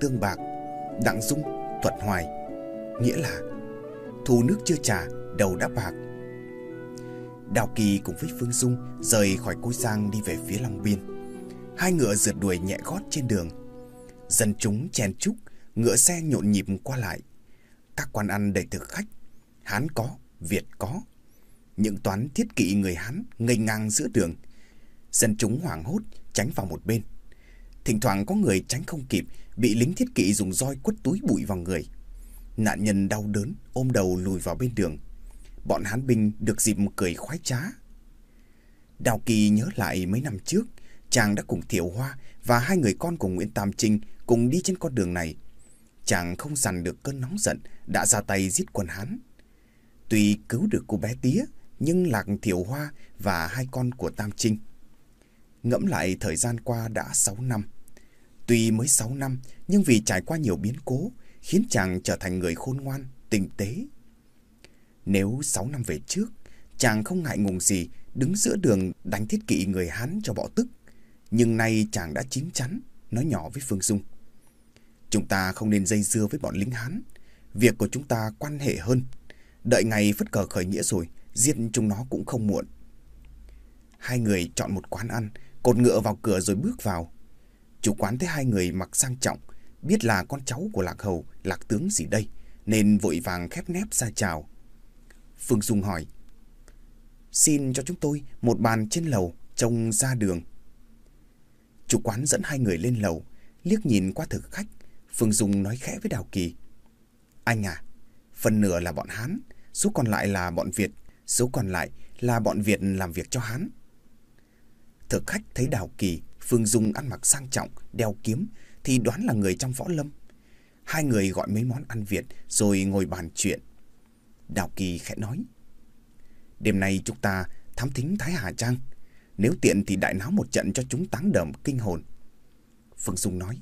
tương bạc Đặng dung thuật hoài Nghĩa là Thù nước chưa trả đầu đã bạc Đào Kỳ cùng với Phương Dung rời khỏi Cối Giang đi về phía Long Biên. Hai ngựa rượt đuổi nhẹ gót trên đường. Dân chúng chen chúc, ngựa xe nhộn nhịp qua lại. Các quán ăn đầy thực khách. Hán có, Việt có. Những toán thiết kỵ người Hán ngây ngang giữa đường. Dân chúng hoảng hốt tránh vào một bên. Thỉnh thoảng có người tránh không kịp, bị lính thiết kỵ dùng roi quất túi bụi vào người. Nạn nhân đau đớn, ôm đầu lùi vào bên đường. Bọn Hán binh được dịp cười khoái trá. Đào Kỳ nhớ lại mấy năm trước, chàng đã cùng Thiểu Hoa và hai người con của Nguyễn Tam Trinh cùng đi trên con đường này. Chàng không dằn được cơn nóng giận, đã ra tay giết quân Hán. Tuy cứu được cô bé tía, nhưng lạc Thiểu Hoa và hai con của Tam Trinh. Ngẫm lại thời gian qua đã 6 năm. Tuy mới 6 năm, nhưng vì trải qua nhiều biến cố, khiến chàng trở thành người khôn ngoan, tinh tế. Nếu 6 năm về trước, chàng không ngại ngùng gì đứng giữa đường đánh thiết kỵ người Hán cho bỏ tức. Nhưng nay chàng đã chín chắn, nói nhỏ với Phương Dung. Chúng ta không nên dây dưa với bọn lính Hán. Việc của chúng ta quan hệ hơn. Đợi ngày phất cờ khởi nghĩa rồi, giết chúng nó cũng không muộn. Hai người chọn một quán ăn, cột ngựa vào cửa rồi bước vào. Chủ quán thấy hai người mặc sang trọng, biết là con cháu của Lạc Hầu, Lạc Tướng gì đây, nên vội vàng khép nép ra chào. Phương Dung hỏi, Xin cho chúng tôi một bàn trên lầu, trông ra đường. Chủ quán dẫn hai người lên lầu, liếc nhìn qua thực khách. Phương Dung nói khẽ với Đào Kỳ. Anh à, phần nửa là bọn Hán, số còn lại là bọn Việt, số còn lại là bọn Việt làm việc cho Hán. Thực khách thấy Đào Kỳ, Phương Dung ăn mặc sang trọng, đeo kiếm, thì đoán là người trong võ lâm. Hai người gọi mấy món ăn Việt rồi ngồi bàn chuyện. Đào Kỳ khẽ nói. Đêm nay chúng ta thám thính Thái Hà Trang. Nếu tiện thì đại náo một trận cho chúng táng đờm kinh hồn. Phương Dung nói.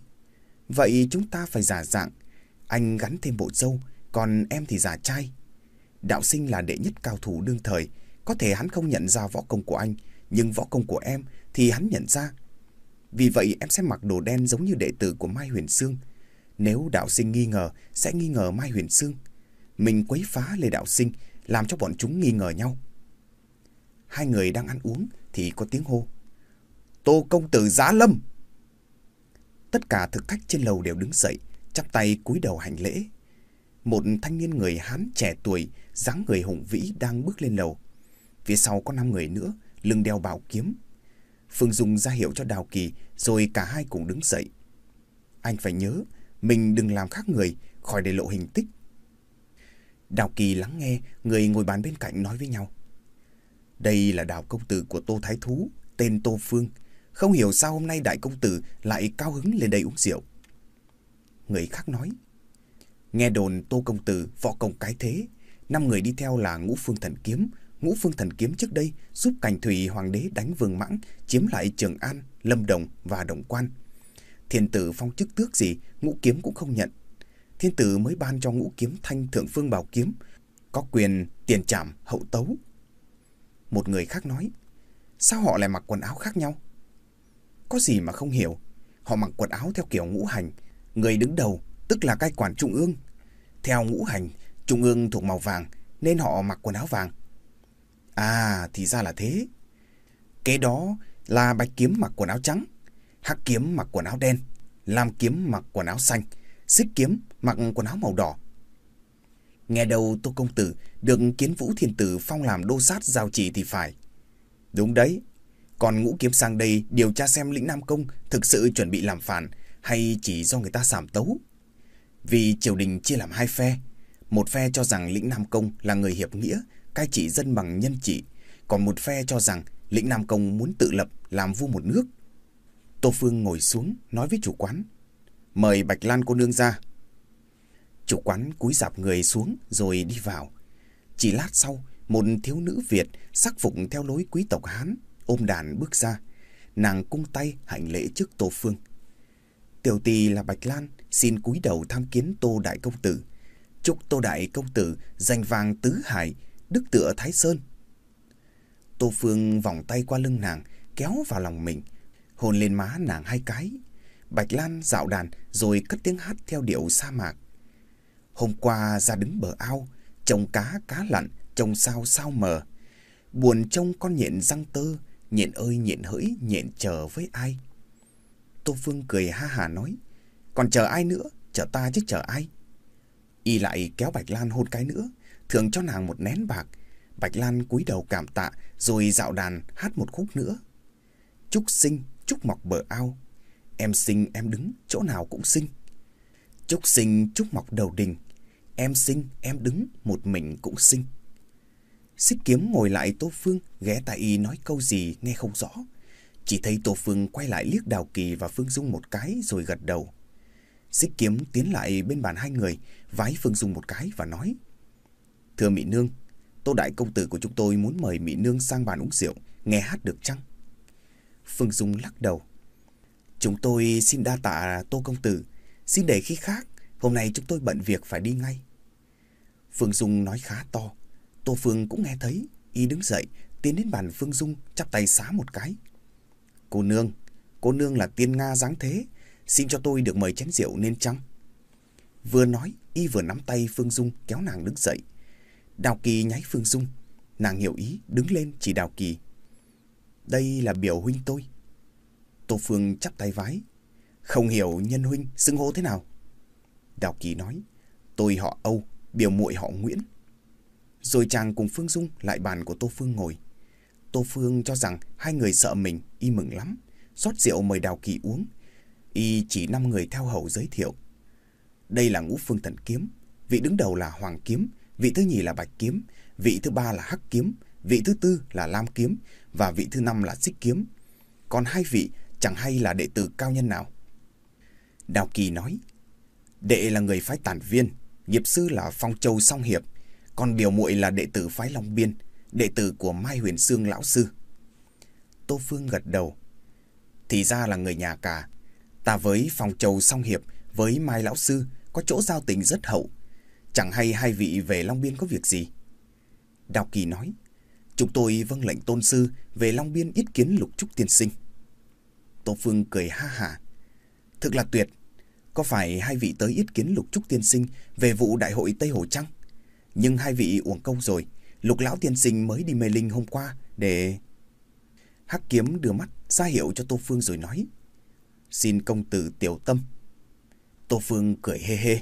Vậy chúng ta phải giả dạng. Anh gắn thêm bộ dâu, còn em thì giả trai. Đạo sinh là đệ nhất cao thủ đương thời. Có thể hắn không nhận ra võ công của anh, nhưng võ công của em thì hắn nhận ra. Vì vậy em sẽ mặc đồ đen giống như đệ tử của Mai Huyền Sương. Nếu đạo sinh nghi ngờ, sẽ nghi ngờ Mai Huyền Sương. Mình quấy phá Lê Đạo Sinh, làm cho bọn chúng nghi ngờ nhau. Hai người đang ăn uống thì có tiếng hô. Tô công tử giá lâm! Tất cả thực khách trên lầu đều đứng dậy, chắp tay cúi đầu hành lễ. Một thanh niên người Hán trẻ tuổi, dáng người hùng vĩ đang bước lên lầu. Phía sau có năm người nữa, lưng đeo bảo kiếm. Phương Dung ra hiệu cho Đào Kỳ, rồi cả hai cùng đứng dậy. Anh phải nhớ, mình đừng làm khác người, khỏi để lộ hình tích. Đào Kỳ lắng nghe, người ngồi bàn bên cạnh nói với nhau. Đây là đào công tử của Tô Thái Thú, tên Tô Phương. Không hiểu sao hôm nay đại công tử lại cao hứng lên đây uống rượu. Người khác nói. Nghe đồn Tô Công Tử võ công cái thế. Năm người đi theo là Ngũ Phương Thần Kiếm. Ngũ Phương Thần Kiếm trước đây giúp Cảnh Thủy Hoàng đế đánh Vương Mãng, chiếm lại Trường An, Lâm Đồng và Đồng Quan. Thiên tử phong chức tước gì, Ngũ Kiếm cũng không nhận. Thiên tử mới ban cho Ngũ Kiếm Thanh Thượng Phương Bảo Kiếm, có quyền tiền trảm hậu tấu. Một người khác nói, sao họ lại mặc quần áo khác nhau? Có gì mà không hiểu, họ mặc quần áo theo kiểu ngũ hành, người đứng đầu tức là cai quản trung ương. Theo ngũ hành, trung ương thuộc màu vàng nên họ mặc quần áo vàng. À, thì ra là thế. Kế đó là bạch kiếm mặc quần áo trắng, hắc kiếm mặc quần áo đen, lam kiếm mặc quần áo xanh, xích kiếm mặc quần áo màu đỏ. Nghe đầu Tô Công Tử được kiến vũ thiên tử phong làm đô sát giao chỉ thì phải. Đúng đấy, còn ngũ kiếm sang đây điều tra xem lĩnh Nam Công thực sự chuẩn bị làm phản hay chỉ do người ta sảm tấu. Vì triều đình chia làm hai phe. Một phe cho rằng lĩnh Nam Công là người hiệp nghĩa, cai trị dân bằng nhân trị. Còn một phe cho rằng lĩnh Nam Công muốn tự lập làm vua một nước. Tô Phương ngồi xuống nói với chủ quán. Mời Bạch Lan cô nương ra. Chủ quán cúi dạp người xuống rồi đi vào. Chỉ lát sau, một thiếu nữ Việt sắc phục theo lối quý tộc Hán ôm đàn bước ra. Nàng cung tay hành lễ trước Tô Phương. Tiểu tỳ là Bạch Lan, xin cúi đầu tham kiến Tô Đại Công Tử. Chúc Tô Đại Công Tử danh vàng tứ hải, đức tựa Thái Sơn. Tô Phương vòng tay qua lưng nàng, kéo vào lòng mình, hôn lên má nàng hai cái. Bạch Lan dạo đàn rồi cất tiếng hát theo điệu sa mạc. Hôm qua ra đứng bờ ao, trông cá cá lặn, trông sao sao mờ. Buồn trông con nhện răng tơ, nhện ơi nhện hỡi, nhện chờ với ai? Tô Phương cười ha hà nói, còn chờ ai nữa, chờ ta chứ chờ ai? Y lại kéo Bạch Lan hôn cái nữa, thường cho nàng một nén bạc. Bạch Lan cúi đầu cảm tạ, rồi dạo đàn hát một khúc nữa. Trúc sinh, trúc mọc bờ ao, em sinh em đứng, chỗ nào cũng sinh. Trúc sinh, trúc mọc đầu đình, em sinh em đứng, một mình cũng sinh. Xích kiếm ngồi lại Tô Phương, ghé tai y nói câu gì nghe không rõ. Chỉ thấy Tô Phương quay lại liếc Đào Kỳ và Phương Dung một cái rồi gật đầu. Xích kiếm tiến lại bên bàn hai người, vái Phương Dung một cái và nói. Thưa Mỹ Nương, Tô Đại Công Tử của chúng tôi muốn mời Mỹ Nương sang bàn uống rượu, nghe hát được chăng? Phương Dung lắc đầu. Chúng tôi xin đa tạ Tô Công Tử, xin để khi khác, hôm nay chúng tôi bận việc phải đi ngay. Phương Dung nói khá to, Tô Phương cũng nghe thấy, y đứng dậy, tiến đến bàn Phương Dung, chắp tay xá một cái. Cô nương, cô nương là tiên Nga dáng thế, xin cho tôi được mời chén rượu nên chăng? Vừa nói, y vừa nắm tay Phương Dung kéo nàng đứng dậy. Đào Kỳ nháy Phương Dung, nàng hiểu ý, đứng lên chỉ Đào Kỳ. Đây là biểu huynh tôi. Tô Phương chắp tay vái. Không hiểu nhân huynh xưng hô thế nào? Đào Kỳ nói, tôi họ Âu, biểu muội họ Nguyễn. Rồi chàng cùng Phương Dung lại bàn của Tô Phương ngồi. Tô Phương cho rằng hai người sợ mình, y mừng lắm. rót rượu mời Đào Kỳ uống. Y chỉ năm người theo hầu giới thiệu. Đây là ngũ phương thần kiếm. Vị đứng đầu là Hoàng Kiếm, vị thứ nhì là Bạch Kiếm, vị thứ ba là Hắc Kiếm, vị thứ tư là Lam Kiếm và vị thứ năm là Xích Kiếm. Còn hai vị chẳng hay là đệ tử cao nhân nào. Đào Kỳ nói, đệ là người phái tản viên, nghiệp sư là Phong Châu Song Hiệp, còn biểu muội là đệ tử phái Long Biên, đệ tử của Mai Huyền Sương lão sư. Tô Phương gật đầu. Thì ra là người nhà cả. Ta với Phong Châu Song Hiệp, với Mai lão sư có chỗ giao tình rất hậu. Chẳng hay hai vị về Long Biên có việc gì. Đào Kỳ nói, chúng tôi vâng lệnh tôn sư về Long Biên ít kiến lục trúc tiên sinh. Tô Phương cười ha hả. Thực là tuyệt. Có phải hai vị tới ít kiến lục trúc tiên sinh về vụ đại hội Tây Hồ Trăng? Nhưng hai vị uổng công rồi. Lục lão tiên sinh mới đi mê linh hôm qua để... Hắc kiếm đưa mắt ra hiệu cho Tô Phương rồi nói. Xin công tử tiểu tâm. Tô Phương cười hê hê.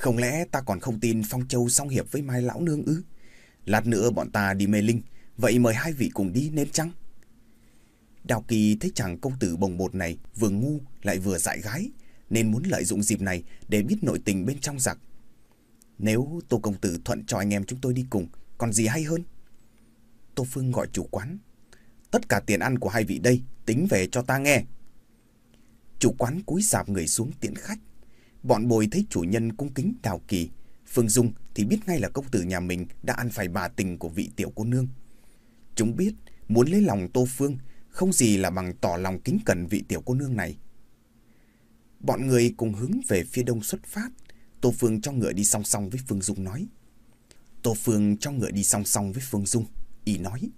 Không lẽ ta còn không tin Phong Châu song hiệp với Mai Lão Nương ư? Lát nữa bọn ta đi mê linh, vậy mời hai vị cùng đi nên chăng? Đào Kỳ thấy chàng công tử bồng bột này vừa ngu lại vừa dại gái, nên muốn lợi dụng dịp này để biết nội tình bên trong giặc. Nếu Tô Công Tử thuận cho anh em chúng tôi đi cùng, còn gì hay hơn? Tô Phương gọi chủ quán. Tất cả tiền ăn của hai vị đây, tính về cho ta nghe. Chủ quán cúi sạp người xuống tiễn khách. Bọn bồi thấy chủ nhân cung kính đào kỳ. Phương Dung thì biết ngay là công tử nhà mình đã ăn phải bà tình của vị tiểu cô nương. Chúng biết muốn lấy lòng Tô Phương không gì là bằng tỏ lòng kính cẩn vị tiểu cô nương này. Bọn người cùng hướng về phía đông xuất phát. Tô Phương cho ngựa đi song song với Phương Dung nói. Tô Phương cho ngựa đi song song với Phương Dung. Ý nói.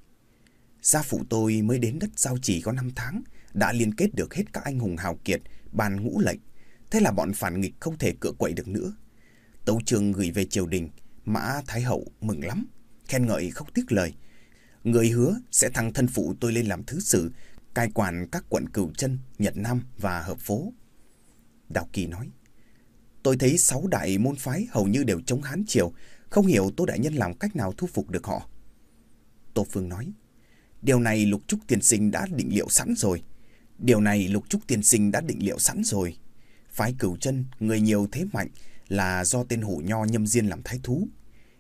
Gia phụ tôi mới đến đất giao chỉ có 5 tháng. Đã liên kết được hết các anh hùng hào kiệt, bàn ngũ lệnh. Thế là bọn phản nghịch không thể cựa quậy được nữa. Tấu trường gửi về triều đình. Mã Thái Hậu mừng lắm. Khen ngợi không tiếc lời. Người hứa sẽ thăng thân phụ tôi lên làm thứ sử, cai quản các quận Cửu Chân, Nhật Nam và Hợp Phố. Đào Kỳ nói, tôi thấy sáu đại môn phái hầu như đều chống Hán Triều, không hiểu Tô Đại Nhân làm cách nào thu phục được họ. Tô Phương nói, điều này Lục Trúc Tiên Sinh đã định liệu sẵn rồi. Điều này Lục Trúc Tiên Sinh đã định liệu sẵn rồi. Phái Cửu Chân, người nhiều thế mạnh là do tên hổ nho nhâm diên làm thái thú.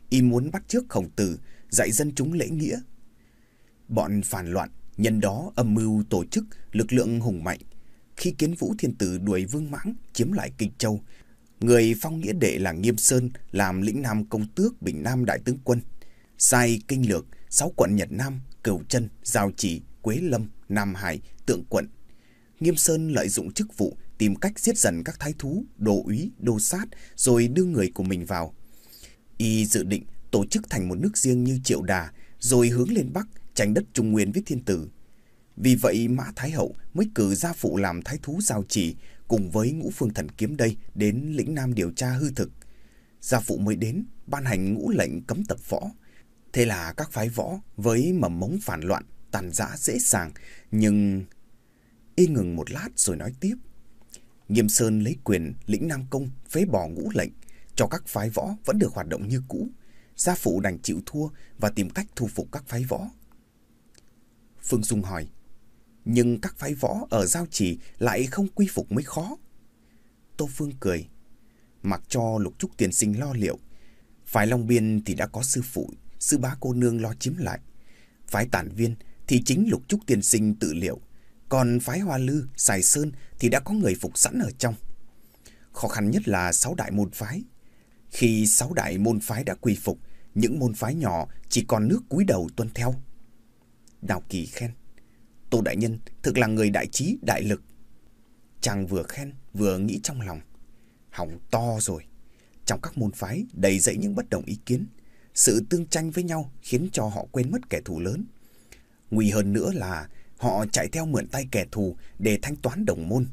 Y muốn bắt trước khổng tử, dạy dân chúng lễ nghĩa, Bọn phản loạn, nhân đó âm mưu tổ chức lực lượng hùng mạnh. Khi kiến vũ thiên tử đuổi vương mãng chiếm lại Kinh Châu, người phong nghĩa đệ là Nghiêm Sơn làm lĩnh nam công tước bình nam đại tướng quân. Sai kinh lược, sáu quận Nhật Nam, Cửu Chân, Giao Chỉ, Quế Lâm, Nam Hải, Tượng Quận. Nghiêm Sơn lợi dụng chức vụ tìm cách giết dần các thái thú, đồ úy, đô sát rồi đưa người của mình vào. Y dự định tổ chức thành một nước riêng như Triệu Đà rồi hướng lên Bắc tránh đất Trung Nguyên với thiên tử. Vì vậy Mã Thái Hậu mới cử gia phụ làm thái thú giao chỉ cùng với ngũ phương thần kiếm đây đến lĩnh Nam điều tra hư thực. Gia phụ mới đến, ban hành ngũ lệnh cấm tập võ. Thế là các phái võ với mầm mống phản loạn, tàn giã dễ dàng, nhưng... Y ngừng một lát rồi nói tiếp. Nghiêm Sơn lấy quyền lĩnh Nam Công phế bỏ ngũ lệnh, cho các phái võ vẫn được hoạt động như cũ. Gia phụ đành chịu thua và tìm cách thu phục các phái võ. Phương Dung hỏi, nhưng các phái võ ở giao chỉ lại không quy phục mới khó. Tô Phương cười, mặc cho lục trúc tiền sinh lo liệu. Phái Long Biên thì đã có sư phụ, sư bá cô nương lo chiếm lại. Phái tản viên thì chính lục trúc tiền sinh tự liệu. Còn phái Hoa Lư, Sài Sơn thì đã có người phục sẵn ở trong. Khó khăn nhất là sáu đại môn phái. Khi sáu đại môn phái đã quy phục, những môn phái nhỏ chỉ còn nước cúi đầu tuân theo. Đào Kỳ khen. Tô Đại Nhân thực là người đại trí, đại lực. Chàng vừa khen, vừa nghĩ trong lòng. Hỏng to rồi. Trong các môn phái đầy dẫy những bất đồng ý kiến. Sự tương tranh với nhau khiến cho họ quên mất kẻ thù lớn. Nguy hơn nữa là họ chạy theo mượn tay kẻ thù để thanh toán đồng môn.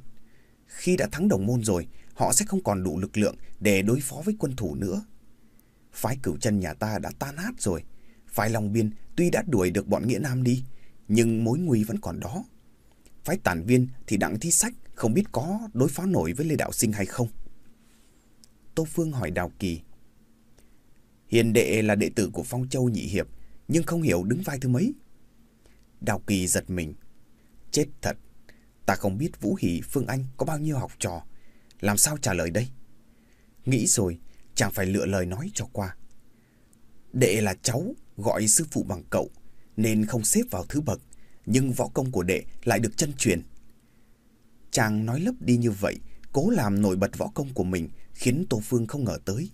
Khi đã thắng đồng môn rồi, họ sẽ không còn đủ lực lượng để đối phó với quân thủ nữa. Phái cửu chân nhà ta đã tan nát rồi. Phái Long Biên tuy đã đuổi được bọn Nghĩa Nam đi, nhưng mối nguy vẫn còn đó. Phái tản viên thì đặng thi sách không biết có đối phó nổi với Lê Đạo Sinh hay không. Tô Phương hỏi Đào Kỳ. Hiền đệ là đệ tử của Phong Châu Nhị Hiệp, nhưng không hiểu đứng vai thứ mấy. Đào Kỳ giật mình. Chết thật, ta không biết Vũ Hỷ Phương Anh có bao nhiêu học trò. Làm sao trả lời đây? Nghĩ rồi, chàng phải lựa lời nói cho qua. Đệ là cháu, gọi sư phụ bằng cậu, nên không xếp vào thứ bậc, nhưng võ công của đệ lại được chân truyền. Chàng nói lấp đi như vậy, cố làm nổi bật võ công của mình, khiến Tô Phương không ngờ tới.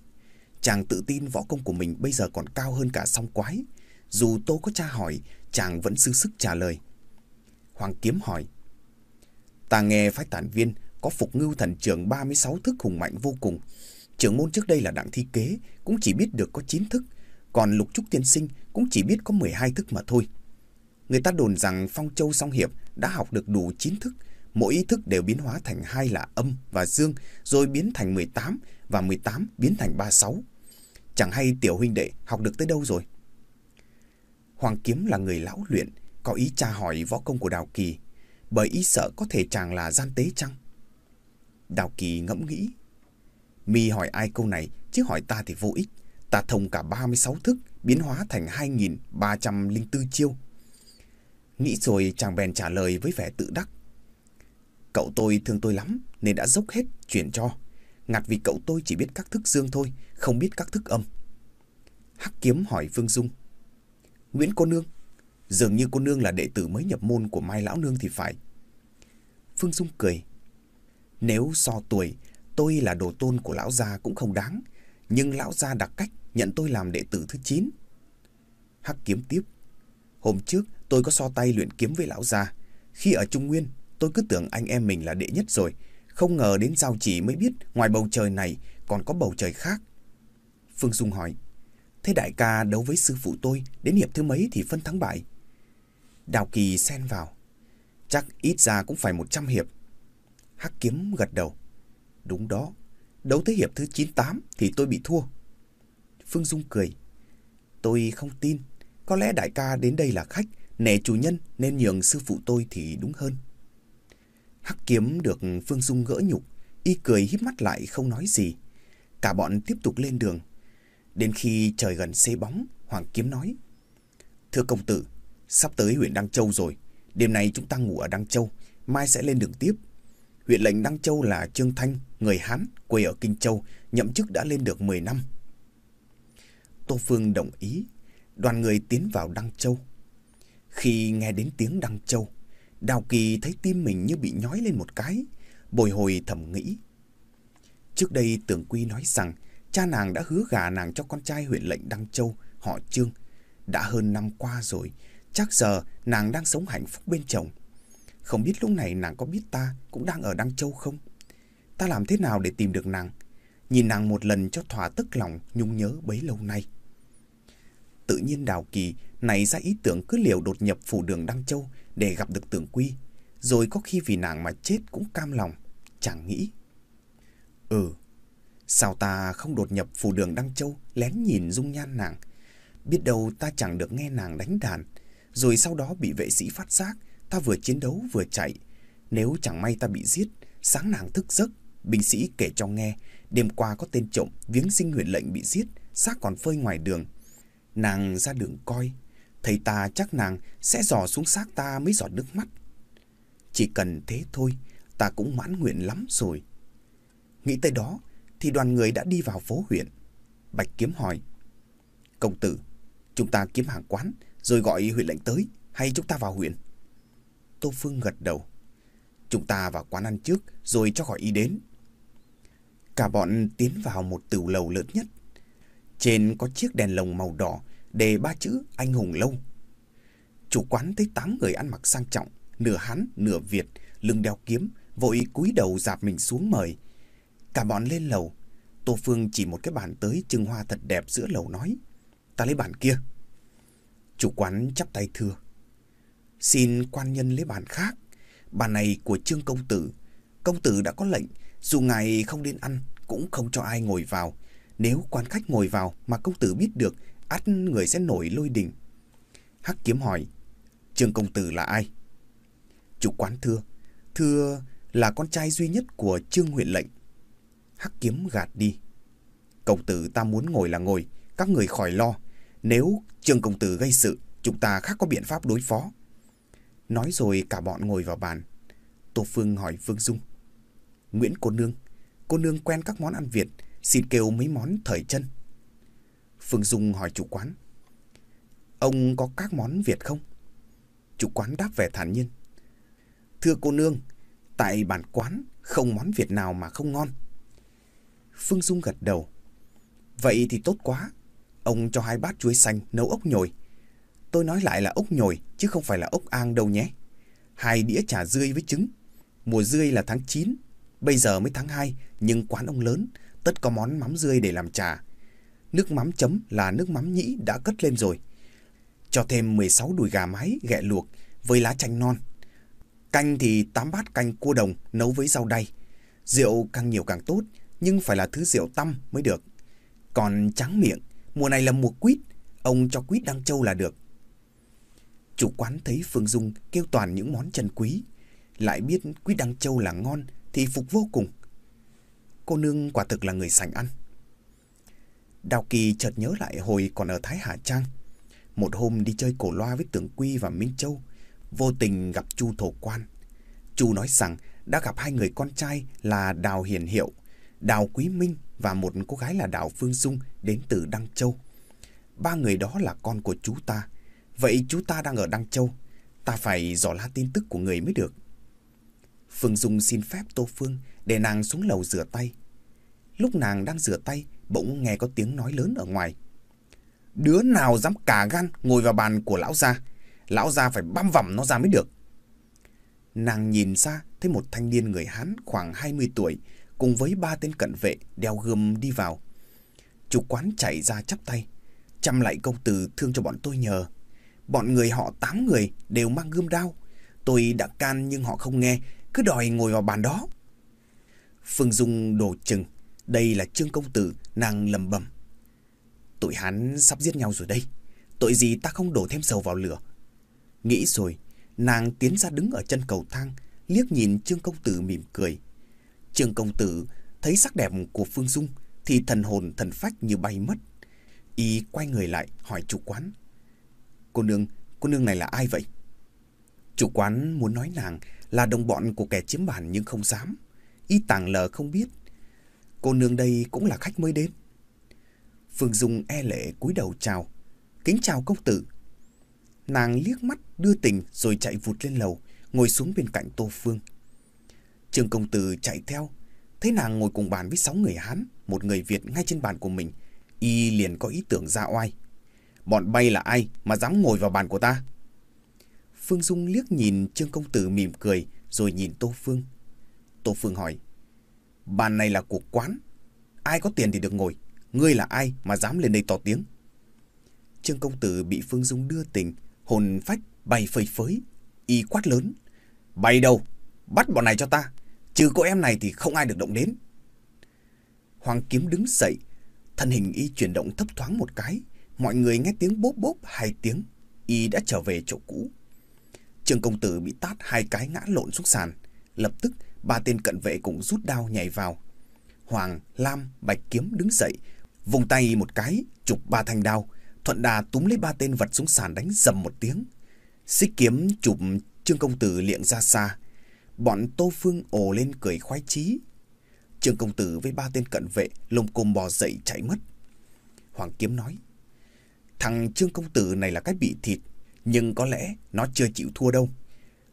Chàng tự tin võ công của mình bây giờ còn cao hơn cả song quái. Dù Tô có tra hỏi, chàng vẫn sư sức trả lời. Hoàng Kiếm hỏi. Ta nghe phái tản viên có phục ngưu thần trưởng 36 thức hùng mạnh vô cùng. Trưởng môn trước đây là đặng thi kế, cũng chỉ biết được có 9 thức. Còn lục trúc tiên sinh cũng chỉ biết có 12 thức mà thôi. Người ta đồn rằng Phong Châu Song Hiệp đã học được đủ 9 thức, mỗi ý thức đều biến hóa thành hai là âm và dương, rồi biến thành 18 và 18 biến thành 36. Chẳng hay tiểu huynh đệ học được tới đâu rồi. Hoàng Kiếm là người lão luyện, có ý tra hỏi võ công của Đào Kỳ, bởi ý sợ có thể chàng là gian tế chăng? Đào Kỳ ngẫm nghĩ. Mi hỏi ai câu này, chứ hỏi ta thì vô ích. Ta thông cả 36 thức, biến hóa thành 2.304 chiêu. Nghĩ rồi chàng bèn trả lời với vẻ tự đắc. Cậu tôi thương tôi lắm, nên đã dốc hết chuyển cho. Ngặt vì cậu tôi chỉ biết các thức dương thôi, không biết các thức âm. Hắc kiếm hỏi Phương Dung. Nguyễn cô nương, dường như cô nương là đệ tử mới nhập môn của Mai Lão Nương thì phải. Phương Dung cười. Nếu so tuổi, tôi là đồ tôn của lão gia cũng không đáng. Nhưng lão gia đặc cách nhận tôi làm đệ tử thứ 9. Hắc kiếm tiếp. Hôm trước tôi có so tay luyện kiếm với lão gia. Khi ở Trung Nguyên, tôi cứ tưởng anh em mình là đệ nhất rồi. Không ngờ đến giao chỉ mới biết ngoài bầu trời này còn có bầu trời khác. Phương Dung hỏi. Thế đại ca đấu với sư phụ tôi đến hiệp thứ mấy thì phân thắng bại? Đào Kỳ xen vào. Chắc ít ra cũng phải 100 hiệp. Hắc kiếm gật đầu. Đúng đó, đấu tới hiệp thứ 98 thì tôi bị thua. Phương Dung cười. Tôi không tin, có lẽ đại ca đến đây là khách, nể chủ nhân nên nhường sư phụ tôi thì đúng hơn. Hắc kiếm được Phương Dung gỡ nhục, y cười híp mắt lại không nói gì. Cả bọn tiếp tục lên đường. Đến khi trời gần xế bóng, Hoàng Kiếm nói. Thưa công tử, sắp tới huyện Đăng Châu rồi. Đêm nay chúng ta ngủ ở Đăng Châu, mai sẽ lên đường tiếp. Huyện lệnh Đăng Châu là Trương Thanh, người Hán, quê ở Kinh Châu, nhậm chức đã lên được 10 năm. Tô Phương đồng ý, đoàn người tiến vào Đăng Châu. Khi nghe đến tiếng Đăng Châu, Đào Kỳ thấy tim mình như bị nhói lên một cái, bồi hồi thầm nghĩ. Trước đây Tưởng Quy nói rằng cha nàng đã hứa gả nàng cho con trai huyện lệnh Đăng Châu, họ Trương. Đã hơn năm qua rồi, chắc giờ nàng đang sống hạnh phúc bên chồng. Không biết lúc này nàng có biết ta cũng đang ở Đăng Châu không? Ta làm thế nào để tìm được nàng? Nhìn nàng một lần cho thỏa tức lòng nhung nhớ bấy lâu nay. Tự nhiên Đào Kỳ nảy ra ý tưởng cứ liều đột nhập phủ đường Đăng Châu để gặp được tưởng quy, rồi có khi vì nàng mà chết cũng cam lòng, chẳng nghĩ. Ừ, sao ta không đột nhập phủ đường Đăng Châu lén nhìn dung nhan nàng? Biết đâu ta chẳng được nghe nàng đánh đàn, rồi sau đó bị vệ sĩ phát giác, ta vừa chiến đấu vừa chạy. Nếu chẳng may ta bị giết, sáng nàng thức giấc, binh sĩ kể cho nghe, đêm qua có tên trộm viếng sinh huyện lệnh bị giết, xác còn phơi ngoài đường. Nàng ra đường coi, thầy ta chắc nàng sẽ dò xuống xác ta mấy giọt nước mắt. Chỉ cần thế thôi, ta cũng mãn nguyện lắm rồi. Nghĩ tới đó, thì đoàn người đã đi vào phố huyện. Bạch Kiếm hỏi, Công tử, chúng ta kiếm hàng quán, rồi gọi huyện lệnh tới, hay chúng ta vào huyện? Tô Phương gật đầu. Chúng ta vào quán ăn trước, rồi cho gọi y đến. Cả bọn tiến vào một tửu lầu lớn nhất. Trên có chiếc đèn lồng màu đỏ đề ba chữ anh hùng lâu. Chủ quán thấy tám người ăn mặc sang trọng, nửa Hán, nửa Việt, lưng đeo kiếm, vội cúi đầu dạp mình xuống mời. Cả bọn lên lầu, Tô Phương chỉ một cái bàn tới trưng hoa thật đẹp giữa lầu nói. Ta lấy bàn kia. Chủ quán chắp tay thưa. Xin quan nhân lấy bàn khác. Bàn này của Trương Công Tử. Công Tử đã có lệnh, dù ngài không đến ăn, cũng không cho ai ngồi vào. Nếu quan khách ngồi vào mà công tử biết được, ắt người sẽ nổi lôi đình. Hắc kiếm hỏi, Trương Công Tử là ai? Chủ quán thưa, thưa là con trai duy nhất của Trương huyện lệnh. Hắc kiếm gạt đi. Công tử ta muốn ngồi là ngồi, các người khỏi lo. Nếu Trương Công Tử gây sự, chúng ta khác có biện pháp đối phó. Nói rồi cả bọn ngồi vào bàn. Tô Phương hỏi Phương Dung. Nguyễn cô nương, cô nương quen các món ăn Việt, xin kêu mấy món thời chân. Phương Dung hỏi chủ quán. Ông có các món Việt không? Chủ quán đáp vẻ thản nhiên. Thưa cô nương, tại bản quán không món Việt nào mà không ngon. Phương Dung gật đầu. Vậy thì tốt quá. Ông cho hai bát chuối xanh nấu ốc nhồi. Tôi nói lại là ốc nhồi chứ không phải là ốc ang đâu nhé. Hai đĩa chả dươi với trứng. Mùa dươi là tháng 9, bây giờ mới tháng 2, nhưng quán ông lớn, tất có món mắm dươi để làm trà. Nước mắm chấm là nước mắm nhĩ đã cất lên rồi. Cho thêm 16 đùi gà mái ghẹ luộc với lá chanh non. Canh thì 8 bát canh cua đồng nấu với rau đay. Rượu càng nhiều càng tốt, nhưng phải là thứ rượu tăm mới được. Còn trắng miệng, mùa này là mùa quýt, ông cho quýt đăng châu là được. Chủ quán thấy Phương Dung kêu toàn những món chân quý, lại biết quýt đăng châu là ngon thì phục vô cùng. Cô nương quả thực là người sành ăn. Đào Kỳ chợt nhớ lại hồi còn ở Thái Hà Trang. Một hôm đi chơi cổ loa với Tưởng Quy và Minh Châu, vô tình gặp Chu Thổ Quan. Chu nói rằng đã gặp hai người con trai là Đào Hiền Hiệu, Đào Quý Minh và một cô gái là Đào Phương Dung đến từ Đăng Châu. Ba người đó là con của chú ta. Vậy chú ta đang ở Đăng Châu. Ta phải dò la tin tức của người mới được. Phương Dung xin phép Tô Phương để nàng xuống lầu rửa tay. Lúc nàng đang rửa tay, bỗng nghe có tiếng nói lớn ở ngoài. Đứa nào dám cả gan ngồi vào bàn của lão gia, lão gia phải băm vằm nó ra mới được. Nàng nhìn ra thấy một thanh niên người Hán khoảng 20 tuổi cùng với ba tên cận vệ đeo gươm đi vào. Chủ quán chạy ra chắp tay, chăm lại công tử thương cho bọn tôi nhờ. Bọn người họ tám người đều mang gươm đao. Tôi đã can nhưng họ không nghe, cứ đòi ngồi vào bàn đó. Phương Dung đổ chừng, đây là Trương Công Tử, nàng lầm bầm. Tụi hắn sắp giết nhau rồi đây, tội gì ta không đổ thêm dầu vào lửa. Nghĩ rồi, nàng tiến ra đứng ở chân cầu thang, liếc nhìn Trương Công Tử mỉm cười. Trương Công Tử thấy sắc đẹp của Phương Dung thì thần hồn thần phách như bay mất. Y quay người lại hỏi chủ quán. Cô nương, cô nương này là ai vậy? Chủ quán muốn nói nàng là đồng bọn của kẻ chiếm bản nhưng không dám. Y tàng lờ không biết. Cô nương đây cũng là khách mới đến. Phương Dung e lệ cúi đầu chào. Kính chào công tử. Nàng liếc mắt đưa tình rồi chạy vụt lên lầu, ngồi xuống bên cạnh Tô Phương. Trương công tử chạy theo, thấy nàng ngồi cùng bàn với sáu người Hán, một người Việt ngay trên bàn của mình. Y liền có ý tưởng ra oai. Bọn bay là ai mà dám ngồi vào bàn của ta? Phương Dung liếc nhìn Trương Công Tử mỉm cười rồi nhìn Tô Phương. Tô Phương hỏi. Bàn này là của quán. Ai có tiền thì được ngồi. Ngươi là ai mà dám lên đây to tiếng? Trương Công Tử bị Phương Dung đưa tình, hồn phách bay phơi phới. Y quát lớn. Bay đâu? Bắt bọn này cho ta. Trừ cô em này thì không ai được động đến. Hoàng kiếm đứng dậy. Thân hình Y chuyển động thấp thoáng một cái. Mọi người nghe tiếng bốp bốp hai tiếng. Y đã trở về chỗ cũ. Trương công tử bị tát hai cái ngã lộn xuống sàn. Lập tức ba tên cận vệ cũng rút đao nhảy vào. Hoàng, Lam, Bạch Kiếm đứng dậy, vùng tay một cái, chụp ba thanh đao, thuận đà túm lấy ba tên vật xuống sàn đánh dầm một tiếng. Xích kiếm chụp Trương Công Tử liệng ra xa. Bọn Tô Phương ồ lên cười khoái chí. Trương Công Tử với ba tên cận vệ lồng cồm bò dậy chạy mất. Hoàng Kiếm nói, thằng Trương Công Tử này là cái bị thịt, nhưng có lẽ nó chưa chịu thua đâu.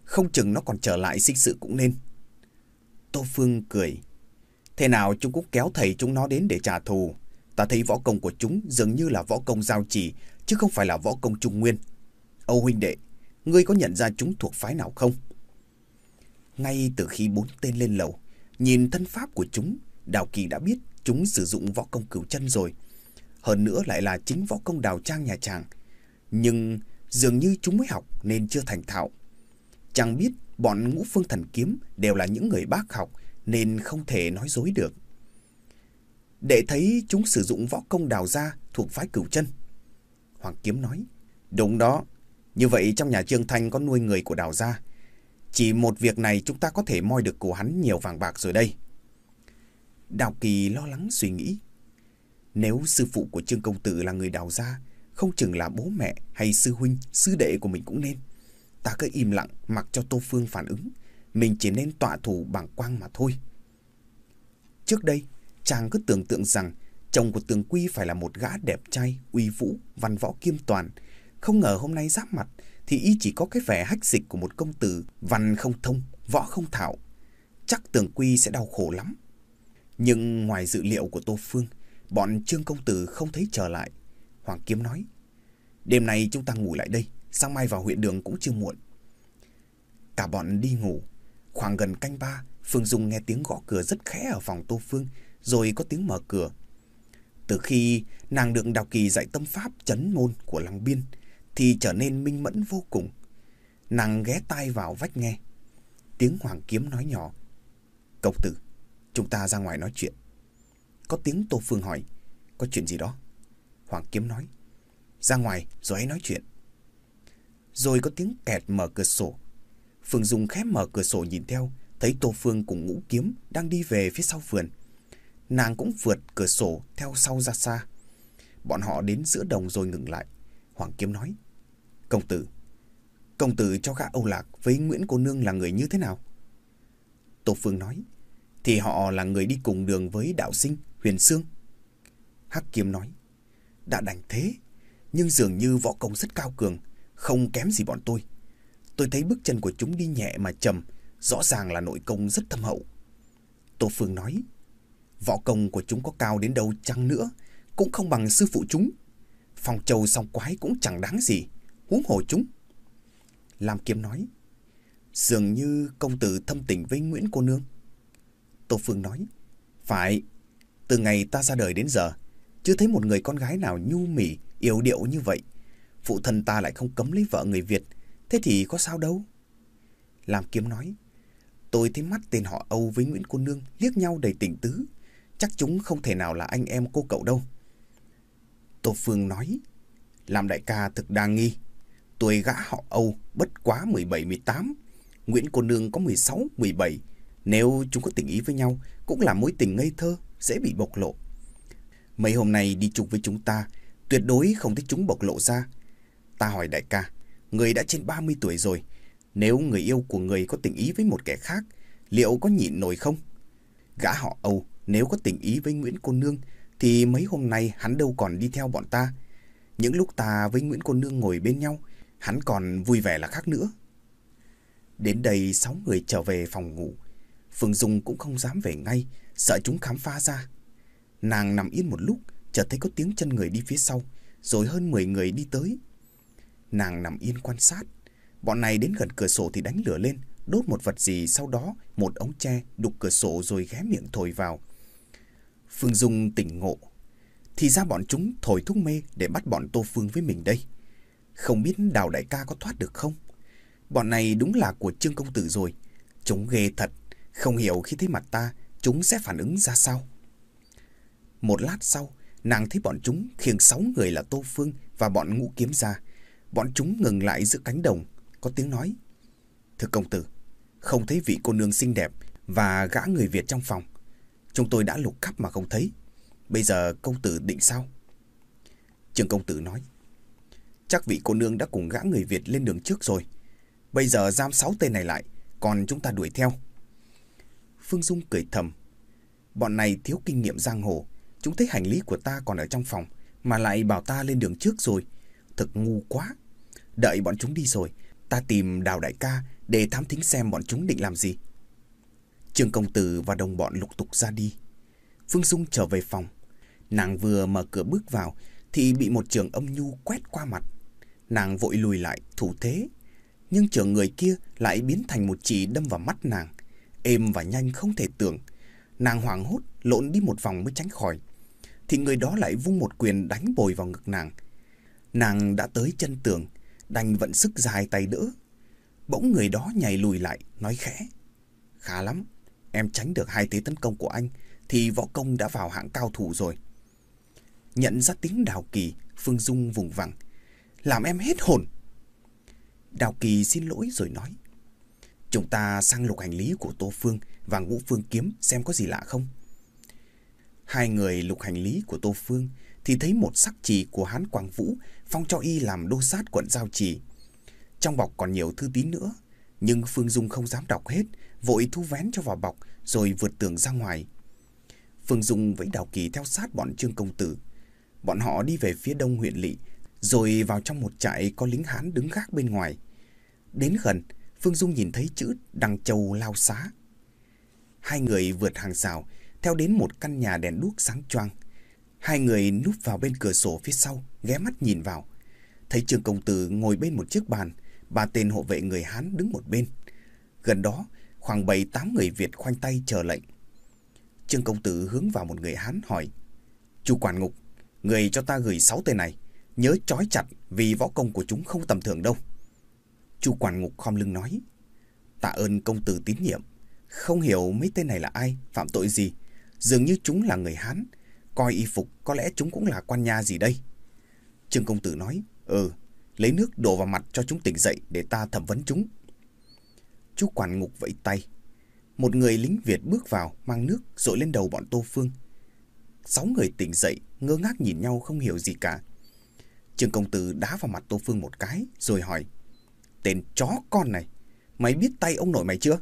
Không chừng nó còn trở lại sinh sự cũng nên. Tô Phương cười, Thế nào chúng cũng kéo thầy chúng nó đến để trả thù. Ta thấy võ công của chúng dường như là võ công giao chỉ, chứ không phải là võ công trung nguyên. Âu huynh đệ, ngươi có nhận ra chúng thuộc phái nào không? Ngay từ khi bốn tên lên lầu, nhìn thân pháp của chúng, Đào Kỳ đã biết chúng sử dụng võ công cửu chân rồi. Hơn nữa lại là chính võ công đào trang nhà chàng. Nhưng dường như chúng mới học nên chưa thành thạo. chàng biết bọn ngũ phương thần kiếm đều là những người bác học nên không thể nói dối được. Để thấy chúng sử dụng võ công đào ra thuộc phái cửu chân. Hoàng Kiếm nói, đúng đó, như vậy trong nhà Trương Thanh có nuôi người của đào gia. Chỉ một việc này chúng ta có thể moi được của hắn nhiều vàng bạc rồi đây. Đào Kỳ lo lắng suy nghĩ. Nếu sư phụ của Trương Công Tử là người đào gia, không chừng là bố mẹ hay sư huynh, sư đệ của mình cũng nên. Ta cứ im lặng mặc cho Tô Phương phản ứng mình chỉ nên tọa thủ bằng quang mà thôi. Trước đây, chàng cứ tưởng tượng rằng chồng của Tường Quy phải là một gã đẹp trai, uy vũ, văn võ kiêm toàn. Không ngờ hôm nay giáp mặt thì y chỉ có cái vẻ hách dịch của một công tử văn không thông, võ không thạo. Chắc Tường Quy sẽ đau khổ lắm. Nhưng ngoài dự liệu của Tô Phương, bọn Trương Công Tử không thấy trở lại. Hoàng Kiếm nói, đêm nay chúng ta ngủ lại đây, sáng mai vào huyện đường cũng chưa muộn. Cả bọn đi ngủ, Khoảng gần canh ba, Phương Dung nghe tiếng gõ cửa rất khẽ ở phòng Tô Phương, rồi có tiếng mở cửa. Từ khi nàng được Đào Kỳ dạy tâm pháp chấn môn của Lăng Biên, thì trở nên minh mẫn vô cùng. Nàng ghé tai vào vách nghe. Tiếng Hoàng Kiếm nói nhỏ. Cậu tử, chúng ta ra ngoài nói chuyện. Có tiếng Tô Phương hỏi, có chuyện gì đó? Hoàng Kiếm nói, ra ngoài rồi hãy nói chuyện. Rồi có tiếng kẹt mở cửa sổ, Phương Dung khép mở cửa sổ nhìn theo, thấy Tô Phương cùng ngũ kiếm đang đi về phía sau vườn. Nàng cũng vượt cửa sổ theo sau ra xa. Bọn họ đến giữa đồng rồi ngừng lại. Hoàng Kiếm nói, Công tử, công tử cho gã Âu Lạc với Nguyễn Cô Nương là người như thế nào? Tô Phương nói, thì họ là người đi cùng đường với đạo sinh, huyền sương. Hắc Kiếm nói, đã đành thế, nhưng dường như võ công rất cao cường, không kém gì bọn tôi. Tôi thấy bước chân của chúng đi nhẹ mà trầm, rõ ràng là nội công rất thâm hậu. Tô Phương nói, võ công của chúng có cao đến đâu chăng nữa, cũng không bằng sư phụ chúng. Phòng châu song quái cũng chẳng đáng gì, huống hồ chúng. Lam Kiếm nói, dường như công tử thâm tình với Nguyễn cô nương. Tô Phương nói, phải, từ ngày ta ra đời đến giờ, chưa thấy một người con gái nào nhu mỉ, yếu điệu như vậy. Phụ thân ta lại không cấm lấy vợ người Việt, Thế thì có sao đâu? Lam Kiếm nói, tôi thấy mắt tên họ Âu với Nguyễn Cô Nương liếc nhau đầy tình tứ. Chắc chúng không thể nào là anh em cô cậu đâu. Tô Phương nói, làm đại ca thực đa nghi. Tuổi gã họ Âu bất quá 17-18, Nguyễn Cô Nương có 16-17. Nếu chúng có tình ý với nhau, cũng là mối tình ngây thơ, dễ bị bộc lộ. Mấy hôm nay đi chung với chúng ta, tuyệt đối không thích chúng bộc lộ ra. Ta hỏi đại ca, người đã trên 30 tuổi rồi. Nếu người yêu của người có tình ý với một kẻ khác, liệu có nhịn nổi không? Gã họ Âu, nếu có tình ý với Nguyễn Cô Nương, thì mấy hôm nay hắn đâu còn đi theo bọn ta. Những lúc ta với Nguyễn Cô Nương ngồi bên nhau, hắn còn vui vẻ là khác nữa. Đến đây sáu người trở về phòng ngủ. Phương Dung cũng không dám về ngay, sợ chúng khám phá ra. Nàng nằm yên một lúc, chợt thấy có tiếng chân người đi phía sau, rồi hơn 10 người đi tới. Nàng nằm yên quan sát. Bọn này đến gần cửa sổ thì đánh lửa lên, đốt một vật gì sau đó một ống tre đục cửa sổ rồi ghé miệng thổi vào. Phương Dung tỉnh ngộ. Thì ra bọn chúng thổi thuốc mê để bắt bọn Tô Phương với mình đây. Không biết đào đại ca có thoát được không? Bọn này đúng là của Trương Công Tử rồi. Chúng ghê thật. Không hiểu khi thấy mặt ta, chúng sẽ phản ứng ra sao. Một lát sau, nàng thấy bọn chúng khiêng sáu người là Tô Phương và bọn ngũ kiếm ra. Bọn chúng ngừng lại giữa cánh đồng, có tiếng nói. Thưa công tử, không thấy vị cô nương xinh đẹp và gã người Việt trong phòng. Chúng tôi đã lục khắp mà không thấy. Bây giờ công tử định sao? Trường công tử nói. Chắc vị cô nương đã cùng gã người Việt lên đường trước rồi. Bây giờ giam sáu tên này lại, còn chúng ta đuổi theo. Phương Dung cười thầm. Bọn này thiếu kinh nghiệm giang hồ. Chúng thấy hành lý của ta còn ở trong phòng, mà lại bảo ta lên đường trước rồi. Thật ngu quá. Đợi bọn chúng đi rồi, ta tìm đào đại ca để thám thính xem bọn chúng định làm gì. Trương công tử và đồng bọn lục tục ra đi. Phương Dung trở về phòng. Nàng vừa mở cửa bước vào thì bị một trường âm nhu quét qua mặt. Nàng vội lùi lại, thủ thế. Nhưng trường người kia lại biến thành một chỉ đâm vào mắt nàng. Êm và nhanh không thể tưởng. Nàng hoảng hốt, lộn đi một vòng mới tránh khỏi. Thì người đó lại vung một quyền đánh bồi vào ngực nàng. Nàng đã tới chân tường, đành vận sức dài tay đỡ. Bỗng người đó nhảy lùi lại, nói khẽ. Khá lắm, em tránh được hai thế tấn công của anh, thì võ công đã vào hạng cao thủ rồi. Nhận ra tiếng Đào Kỳ, Phương Dung vùng vằng. Làm em hết hồn. Đào Kỳ xin lỗi rồi nói. Chúng ta sang lục hành lý của Tô Phương và Ngũ Phương Kiếm xem có gì lạ không. Hai người lục hành lý của Tô Phương thì thấy một sắc chỉ của Hán Quang Vũ phong cho y làm đô sát quận Giao chỉ. Trong bọc còn nhiều thư tín nữa, nhưng Phương Dung không dám đọc hết, vội thu vén cho vào bọc rồi vượt tường ra ngoài. Phương Dung với Đào Kỳ theo sát bọn Trương Công Tử. Bọn họ đi về phía đông huyện Lị rồi vào trong một trại có lính Hán đứng gác bên ngoài. Đến gần, Phương Dung nhìn thấy chữ đằng Châu Lao Xá. Hai người vượt hàng rào, theo đến một căn nhà đèn đuốc sáng choang. Hai người núp vào bên cửa sổ phía sau, ghé mắt nhìn vào. Thấy Trương Công Tử ngồi bên một chiếc bàn, ba tên hộ vệ người Hán đứng một bên. Gần đó, khoảng bảy tám người Việt khoanh tay chờ lệnh. Trương Công Tử hướng vào một người Hán hỏi. Chủ quản ngục, người cho ta gửi sáu tên này. Nhớ trói chặt vì võ công của chúng không tầm thường đâu. Chu quản ngục khom lưng nói. Tạ ơn công tử tín nhiệm. Không hiểu mấy tên này là ai, phạm tội gì. Dường như chúng là người Hán. Coi y phục có lẽ chúng cũng là quan nha gì đây. Trương công tử nói. Ừ, lấy nước đổ vào mặt cho chúng tỉnh dậy để ta thẩm vấn chúng. Chu quản ngục vẫy tay. Một người lính Việt bước vào, mang nước, rội lên đầu bọn Tô Phương. Sáu người tỉnh dậy, ngơ ngác nhìn nhau không hiểu gì cả. Trương công tử đá vào mặt Tô Phương một cái, rồi hỏi. Tên chó con này, mày biết tay ông nội mày chưa?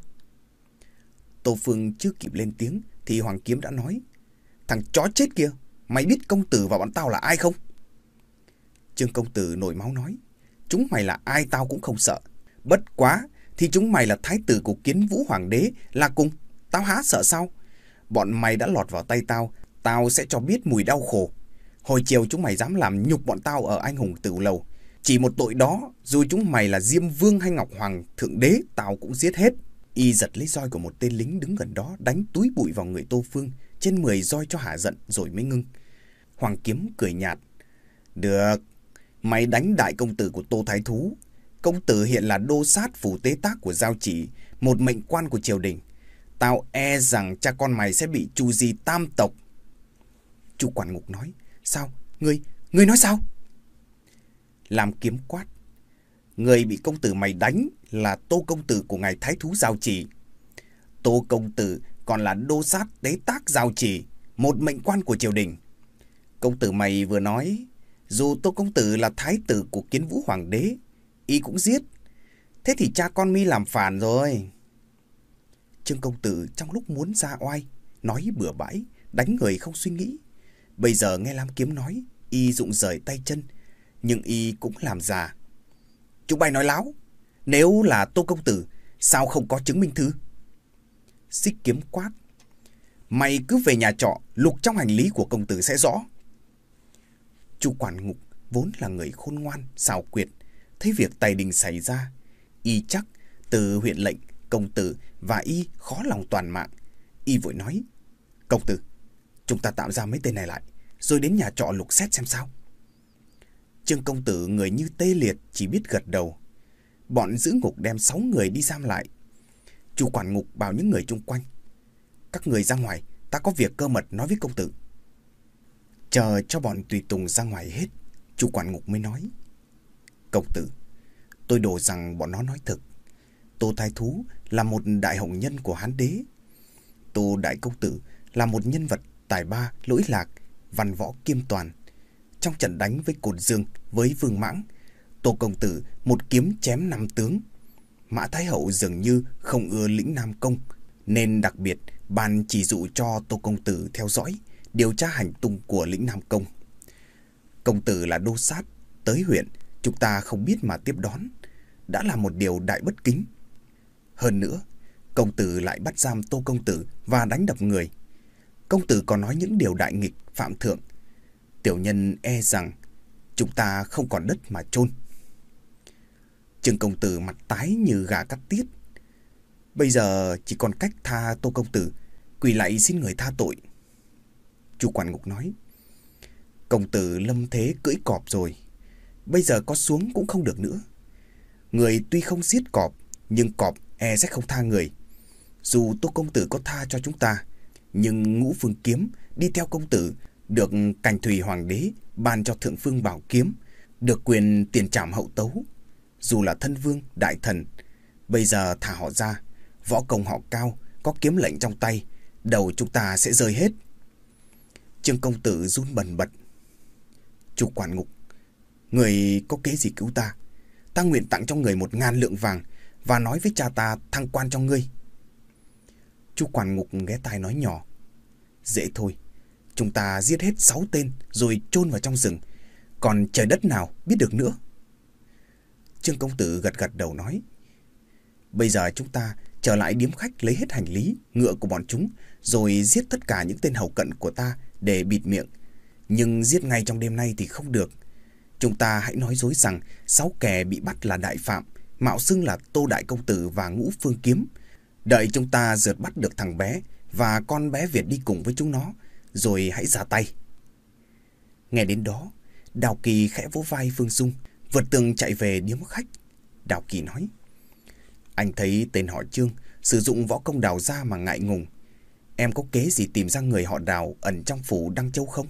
Tô Phương chưa kịp lên tiếng, thì Hoàng Kiếm đã nói. Thằng chó chết kia, mày biết công tử và bọn tao là ai không? Trương công tử nổi máu nói. Chúng mày là ai tao cũng không sợ. Bất quá, thì chúng mày là thái tử của kiến vũ hoàng đế, là cùng. Tao há sợ sao? Bọn mày đã lọt vào tay tao, tao sẽ cho biết mùi đau khổ. Hồi chiều chúng mày dám làm nhục bọn tao ở anh hùng tử lầu. Chỉ một tội đó, dù chúng mày là Diêm Vương hay Ngọc Hoàng Thượng Đế, tao cũng giết hết. Y giật lấy roi của một tên lính đứng gần đó, đánh túi bụi vào người Tô Phương, trên mười roi cho hạ giận rồi mới ngưng. Hoàng Kiếm cười nhạt. Được, mày đánh đại công tử của Tô Thái Thú. Công tử hiện là đô sát phủ tế tác của Giao Chỉ, một mệnh quan của triều đình. Tao e rằng cha con mày sẽ bị chu di tam tộc. Chu quản ngục nói. Sao? Ngươi, ngươi nói sao? Làm kiếm quát. Người bị công tử mày đánh là tô công tử của ngài thái thú giao trì. Tô công tử còn là đô sát tế tác giao trì, một mệnh quan của triều đình. Công tử mày vừa nói, dù tô công tử là thái tử của kiến vũ hoàng đế, y cũng giết. Thế thì cha con mi làm phản rồi. Trương công tử trong lúc muốn ra oai, nói bừa bãi, đánh người không suy nghĩ. Bây giờ nghe Lam Kiếm nói, y dụng rời tay chân, nhưng y cũng làm già. Chúng bay nói láo, nếu là Tô Công Tử, sao không có chứng minh thư? Xích kiếm quát. Mày cứ về nhà trọ, lục trong hành lý của công tử sẽ rõ. Chu quản ngục vốn là người khôn ngoan, xào quyệt. Thấy việc tài đình xảy ra, y chắc từ huyện lệnh, công tử và y khó lòng toàn mạng. Y vội nói, công tử, chúng ta tạm ra mấy tên này lại rồi đến nhà trọ lục xét xem sao. Trương công tử người như tê liệt chỉ biết gật đầu. bọn giữ ngục đem sáu người đi giam lại. Chủ quản ngục bảo những người chung quanh. Các người ra ngoài, ta có việc cơ mật nói với công tử. Chờ cho bọn tùy tùng ra ngoài hết, chủ quản ngục mới nói. Công tử, tôi đồ rằng bọn nó nói thật. Tô Thái Thú là một đại hồng nhân của Hán Đế. Tô Đại Công Tử là một nhân vật tài ba, lỗi lạc, văn võ kiêm toàn. Trong trận đánh với Cột Dương, với Vương Mãng, Tô Công Tử một kiếm chém năm tướng. Mã Thái Hậu dường như không ưa lĩnh Nam Công, nên đặc biệt ban chỉ dụ cho Tô Công Tử theo dõi, điều tra hành tung của lĩnh Nam Công. Công Tử là đô sát, tới huyện, chúng ta không biết mà tiếp đón, đã là một điều đại bất kính. Hơn nữa, công tử lại bắt giam Tô Công Tử và đánh đập người. Công tử còn nói những điều đại nghịch, phạm thượng. Tiểu nhân e rằng chúng ta không còn đất mà chôn. Trương Công Tử mặt tái như gà cắt tiết. Bây giờ chỉ còn cách tha Tô Công Tử, quỳ lại xin người tha tội. Chủ quản ngục nói, Công Tử lâm thế cưỡi cọp rồi, bây giờ có xuống cũng không được nữa. Người tuy không giết cọp, nhưng cọp e sẽ không tha người. Dù Tô Công Tử có tha cho chúng ta, nhưng ngũ phương kiếm đi theo công tử được cảnh thủy hoàng đế ban cho thượng phương bảo kiếm, được quyền tiền trảm hậu tấu. Dù là thân vương, đại thần, bây giờ thả họ ra, võ công họ cao, có kiếm lệnh trong tay, đầu chúng ta sẽ rơi hết. Trương công tử run bần bật. Chủ quản ngục, người có kế gì cứu ta? Ta nguyện tặng cho người một ngàn lượng vàng và nói với cha ta thăng quan cho ngươi. Chú quản ngục ghé tai nói nhỏ. Dễ thôi, chúng ta giết hết sáu tên rồi chôn vào trong rừng. Còn trời đất nào biết được nữa? Trương công tử gật gật đầu nói. Bây giờ chúng ta trở lại điếm khách lấy hết hành lý, ngựa của bọn chúng, rồi giết tất cả những tên hầu cận của ta để bịt miệng. Nhưng giết ngay trong đêm nay thì không được. Chúng ta hãy nói dối rằng sáu kẻ bị bắt là đại phạm, mạo xưng là Tô Đại Công Tử và Ngũ Phương Kiếm. Đợi chúng ta rượt bắt được thằng bé và con bé Việt đi cùng với chúng nó, rồi hãy ra tay. Nghe đến đó, Đào Kỳ khẽ vỗ vai Phương Dung, vượt tường chạy về điếm khách. Đào Kỳ nói, anh thấy tên họ Trương sử dụng võ công đào ra mà ngại ngùng. Em có kế gì tìm ra người họ đào ẩn trong phủ Đăng Châu không?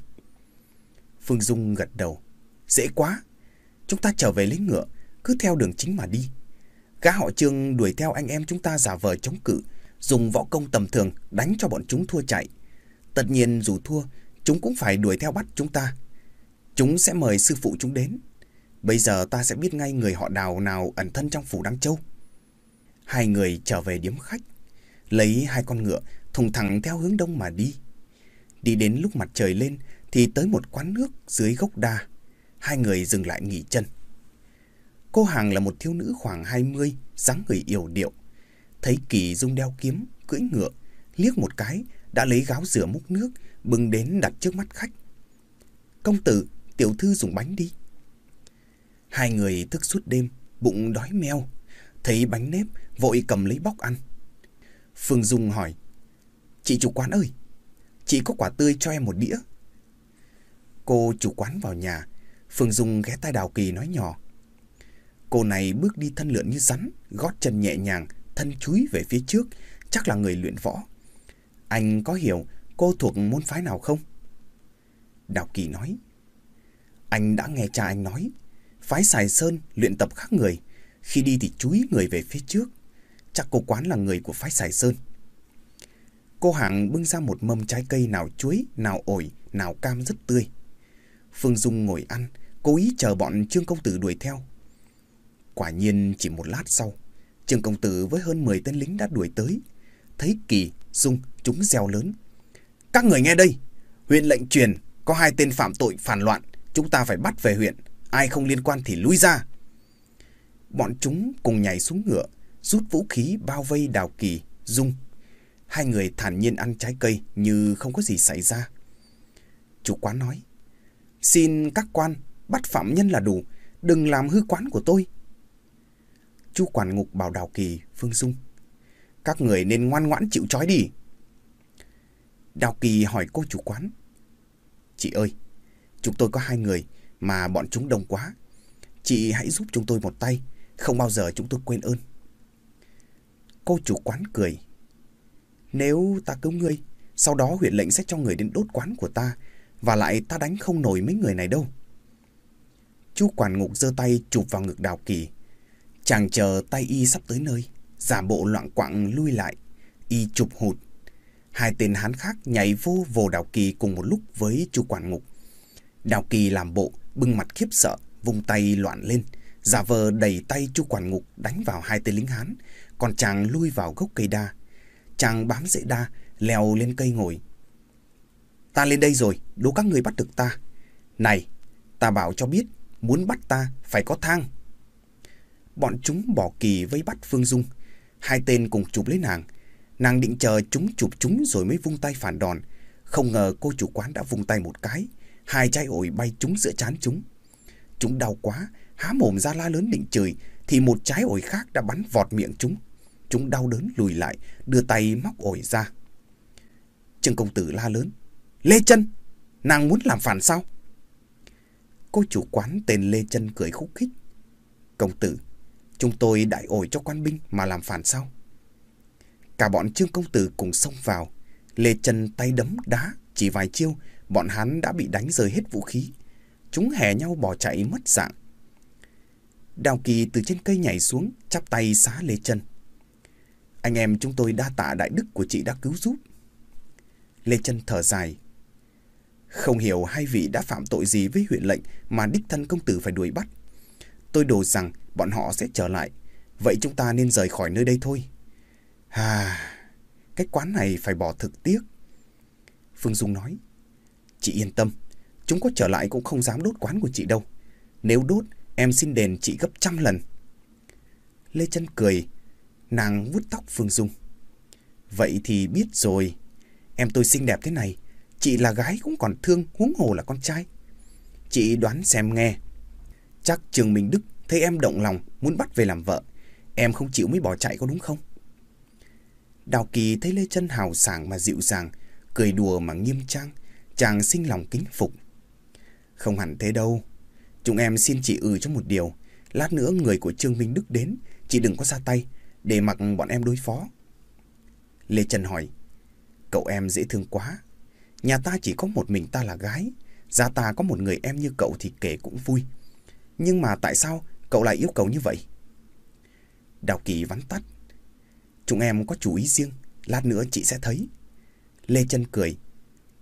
Phương Dung gật đầu. Dễ quá. Chúng ta trở về lấy ngựa, cứ theo đường chính mà đi. Gã họ Trương đuổi theo anh em chúng ta giả vờ chống cự, dùng võ công tầm thường đánh cho bọn chúng thua chạy. Tất nhiên dù thua, chúng cũng phải đuổi theo bắt chúng ta. Chúng sẽ mời sư phụ chúng đến. Bây giờ ta sẽ biết ngay người họ đào nào ẩn thân trong phủ Đăng Châu. Hai người trở về điếm khách, lấy hai con ngựa, thùng thẳng theo hướng đông mà đi. Đi đến lúc mặt trời lên thì tới một quán nước dưới gốc đa. Hai người dừng lại nghỉ chân. Cô Hằng là một thiếu nữ khoảng 20, dáng người yểu điệu. Thấy Kỳ Dung đeo kiếm, cưỡi ngựa, liếc một cái, đã lấy gáo rửa múc nước, bưng đến đặt trước mắt khách. Công tử, tiểu thư dùng bánh đi. Hai người thức suốt đêm, bụng đói meo. Thấy bánh nếp, vội cầm lấy bóc ăn. Phương Dung hỏi, Chị chủ quán ơi, chị có quả tươi cho em một đĩa. Cô chủ quán vào nhà, Phương Dung ghé tai Đào Kỳ nói nhỏ. Cô này bước đi thân lượn như rắn, gót chân nhẹ nhàng, thân chúi về phía trước, chắc là người luyện võ. Anh có hiểu cô thuộc môn phái nào không? Đào Kỳ nói. Anh đã nghe cha anh nói, phái Sài Sơn luyện tập khác người, khi đi thì chúi người về phía trước. Chắc cô quán là người của phái Sài Sơn. Cô hạng bưng ra một mâm trái cây nào chuối, nào ổi, nào cam rất tươi. Phương Dung ngồi ăn, cố ý chờ bọn Trương Công Tử đuổi theo. Quả nhiên chỉ một lát sau, Trương Công Tử với hơn 10 tên lính đã đuổi tới. Thấy Kỳ, Dung, chúng reo lớn. Các người nghe đây, huyện lệnh truyền, có hai tên phạm tội phản loạn, chúng ta phải bắt về huyện, ai không liên quan thì lui ra. Bọn chúng cùng nhảy xuống ngựa, rút vũ khí bao vây Đào Kỳ, Dung. Hai người thản nhiên ăn trái cây như không có gì xảy ra. Chủ quán nói, xin các quan bắt phạm nhân là đủ, đừng làm hư quán của tôi. Chu quản ngục bảo Đào Kỳ, Phương Dung. Các người nên ngoan ngoãn chịu trói đi. Đào Kỳ hỏi cô chủ quán. Chị ơi, chúng tôi có hai người mà bọn chúng đông quá. Chị hãy giúp chúng tôi một tay, Không bao giờ chúng tôi quên ơn. Cô chủ quán cười. Nếu ta cứu ngươi, sau đó huyện lệnh sẽ cho người đến đốt quán của ta, và lại ta đánh không nổi mấy người này đâu. Chú quản ngục giơ tay chụp vào ngực Đào Kỳ. Chàng chờ tay y sắp tới nơi, giả bộ loạn quạng lui lại. Y chụp hụt. Hai tên hán khác nhảy vô vồ Đào Kỳ cùng một lúc với chu quản ngục. Đào Kỳ làm bộ, bưng mặt khiếp sợ, vung tay loạn lên, giả vờ đẩy tay chu quản ngục đánh vào hai tên lính hán, còn chàng lui vào gốc cây đa. Chàng bám dễ đa, leo lên cây ngồi. Ta lên đây rồi, đố các người bắt được ta. Này, ta bảo cho biết, muốn bắt ta phải có thang. Bọn chúng bỏ kỳ vây bắt Phương Dung. Hai tên cùng chụp lấy nàng. Nàng định chờ chúng chụp chúng rồi mới vung tay phản đòn. Không ngờ cô chủ quán đã vung tay một cái. Hai chai ổi bay chúng giữa chán chúng. Chúng đau quá, há mồm ra la lớn định chửi, thì một trái ổi khác đã bắn vọt miệng chúng. Chúng đau đớn lùi lại, đưa tay móc ổi ra. Trương công tử la lớn. Lê chân nàng muốn làm phản sao? Cô chủ quán tên Lê chân cười khúc khích. Công tử, chúng tôi đại ổi cho quan binh mà làm phản sao? Cả bọn trương công tử cùng xông vào. Lê chân tay đấm đá, chỉ vài chiêu, bọn hắn đã bị đánh rơi hết vũ khí. Chúng hè nhau bỏ chạy mất dạng. Đào Kỳ từ trên cây nhảy xuống, chắp tay xá Lê chân Anh em chúng tôi đa tạ đại đức của chị đã cứu giúp. Lê chân thở dài. Không hiểu hai vị đã phạm tội gì với huyện lệnh mà đích thân công tử phải đuổi bắt. Tôi đồ rằng bọn họ sẽ trở lại. Vậy chúng ta nên rời khỏi nơi đây thôi. À, cái quán này phải bỏ thực tiếc. Phương Dung nói. Chị yên tâm, chúng có trở lại cũng không dám đốt quán của chị đâu. Nếu đốt, em xin đền chị gấp trăm lần. Lê chân cười, nàng vuốt tóc Phương Dung. Vậy thì biết rồi, em tôi xinh đẹp thế này, chị là gái cũng còn thương, huống hồ là con trai. Chị đoán xem nghe. Chắc Trường Minh Đức thấy em động lòng, muốn bắt về làm vợ. Em không chịu mới bỏ chạy có đúng không? Đào Kỳ thấy Lê chân hào sảng mà dịu dàng, cười đùa mà nghiêm trang, chàng sinh lòng kính phục. Không hẳn thế đâu. Chúng em xin chị ừ cho một điều. Lát nữa người của Trương Minh Đức đến, chị đừng có ra tay, để mặc bọn em đối phó. Lê Trần hỏi, cậu em dễ thương quá. Nhà ta chỉ có một mình ta là gái, gia ta có một người em như cậu thì kể cũng vui. Nhưng mà tại sao cậu lại yêu cầu như vậy? Đào Kỳ vắn tắt. Chúng em có chủ ý riêng, lát nữa chị sẽ thấy. Lê Trân cười.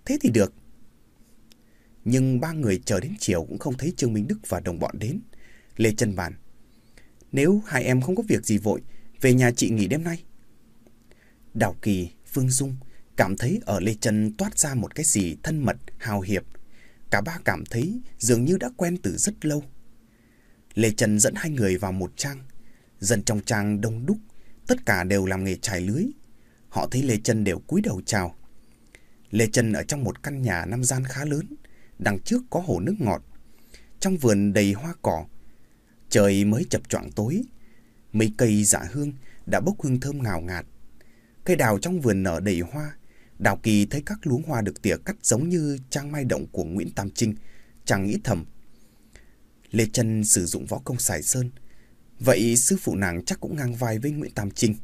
Thế thì được. Nhưng ba người chờ đến chiều cũng không thấy Trương Minh Đức và đồng bọn đến. Lê Trân bàn. Nếu hai em không có việc gì vội, về nhà chị nghỉ đêm nay. Đào Kỳ, Phương Dung cảm thấy ở Lê Trân toát ra một cái gì thân mật, hào hiệp. Cả ba cảm thấy dường như đã quen từ rất lâu. Lê Trần dẫn hai người vào một trang. Dân trong trang đông đúc, tất cả đều làm nghề trải lưới. Họ thấy Lê Trần đều cúi đầu chào. Lê Trần ở trong một căn nhà năm gian khá lớn, đằng trước có hồ nước ngọt. Trong vườn đầy hoa cỏ, trời mới chập choạng tối. Mấy cây dạ hương đã bốc hương thơm ngào ngạt. Cây đào trong vườn nở đầy hoa. Đào Kỳ thấy các luống hoa được tỉa cắt giống như trang mai động của Nguyễn Tam Trinh. Chàng nghĩ thầm. Lê Trân sử dụng võ công xài sơn. Vậy sư phụ nàng chắc cũng ngang vai với Nguyễn Tam Trinh.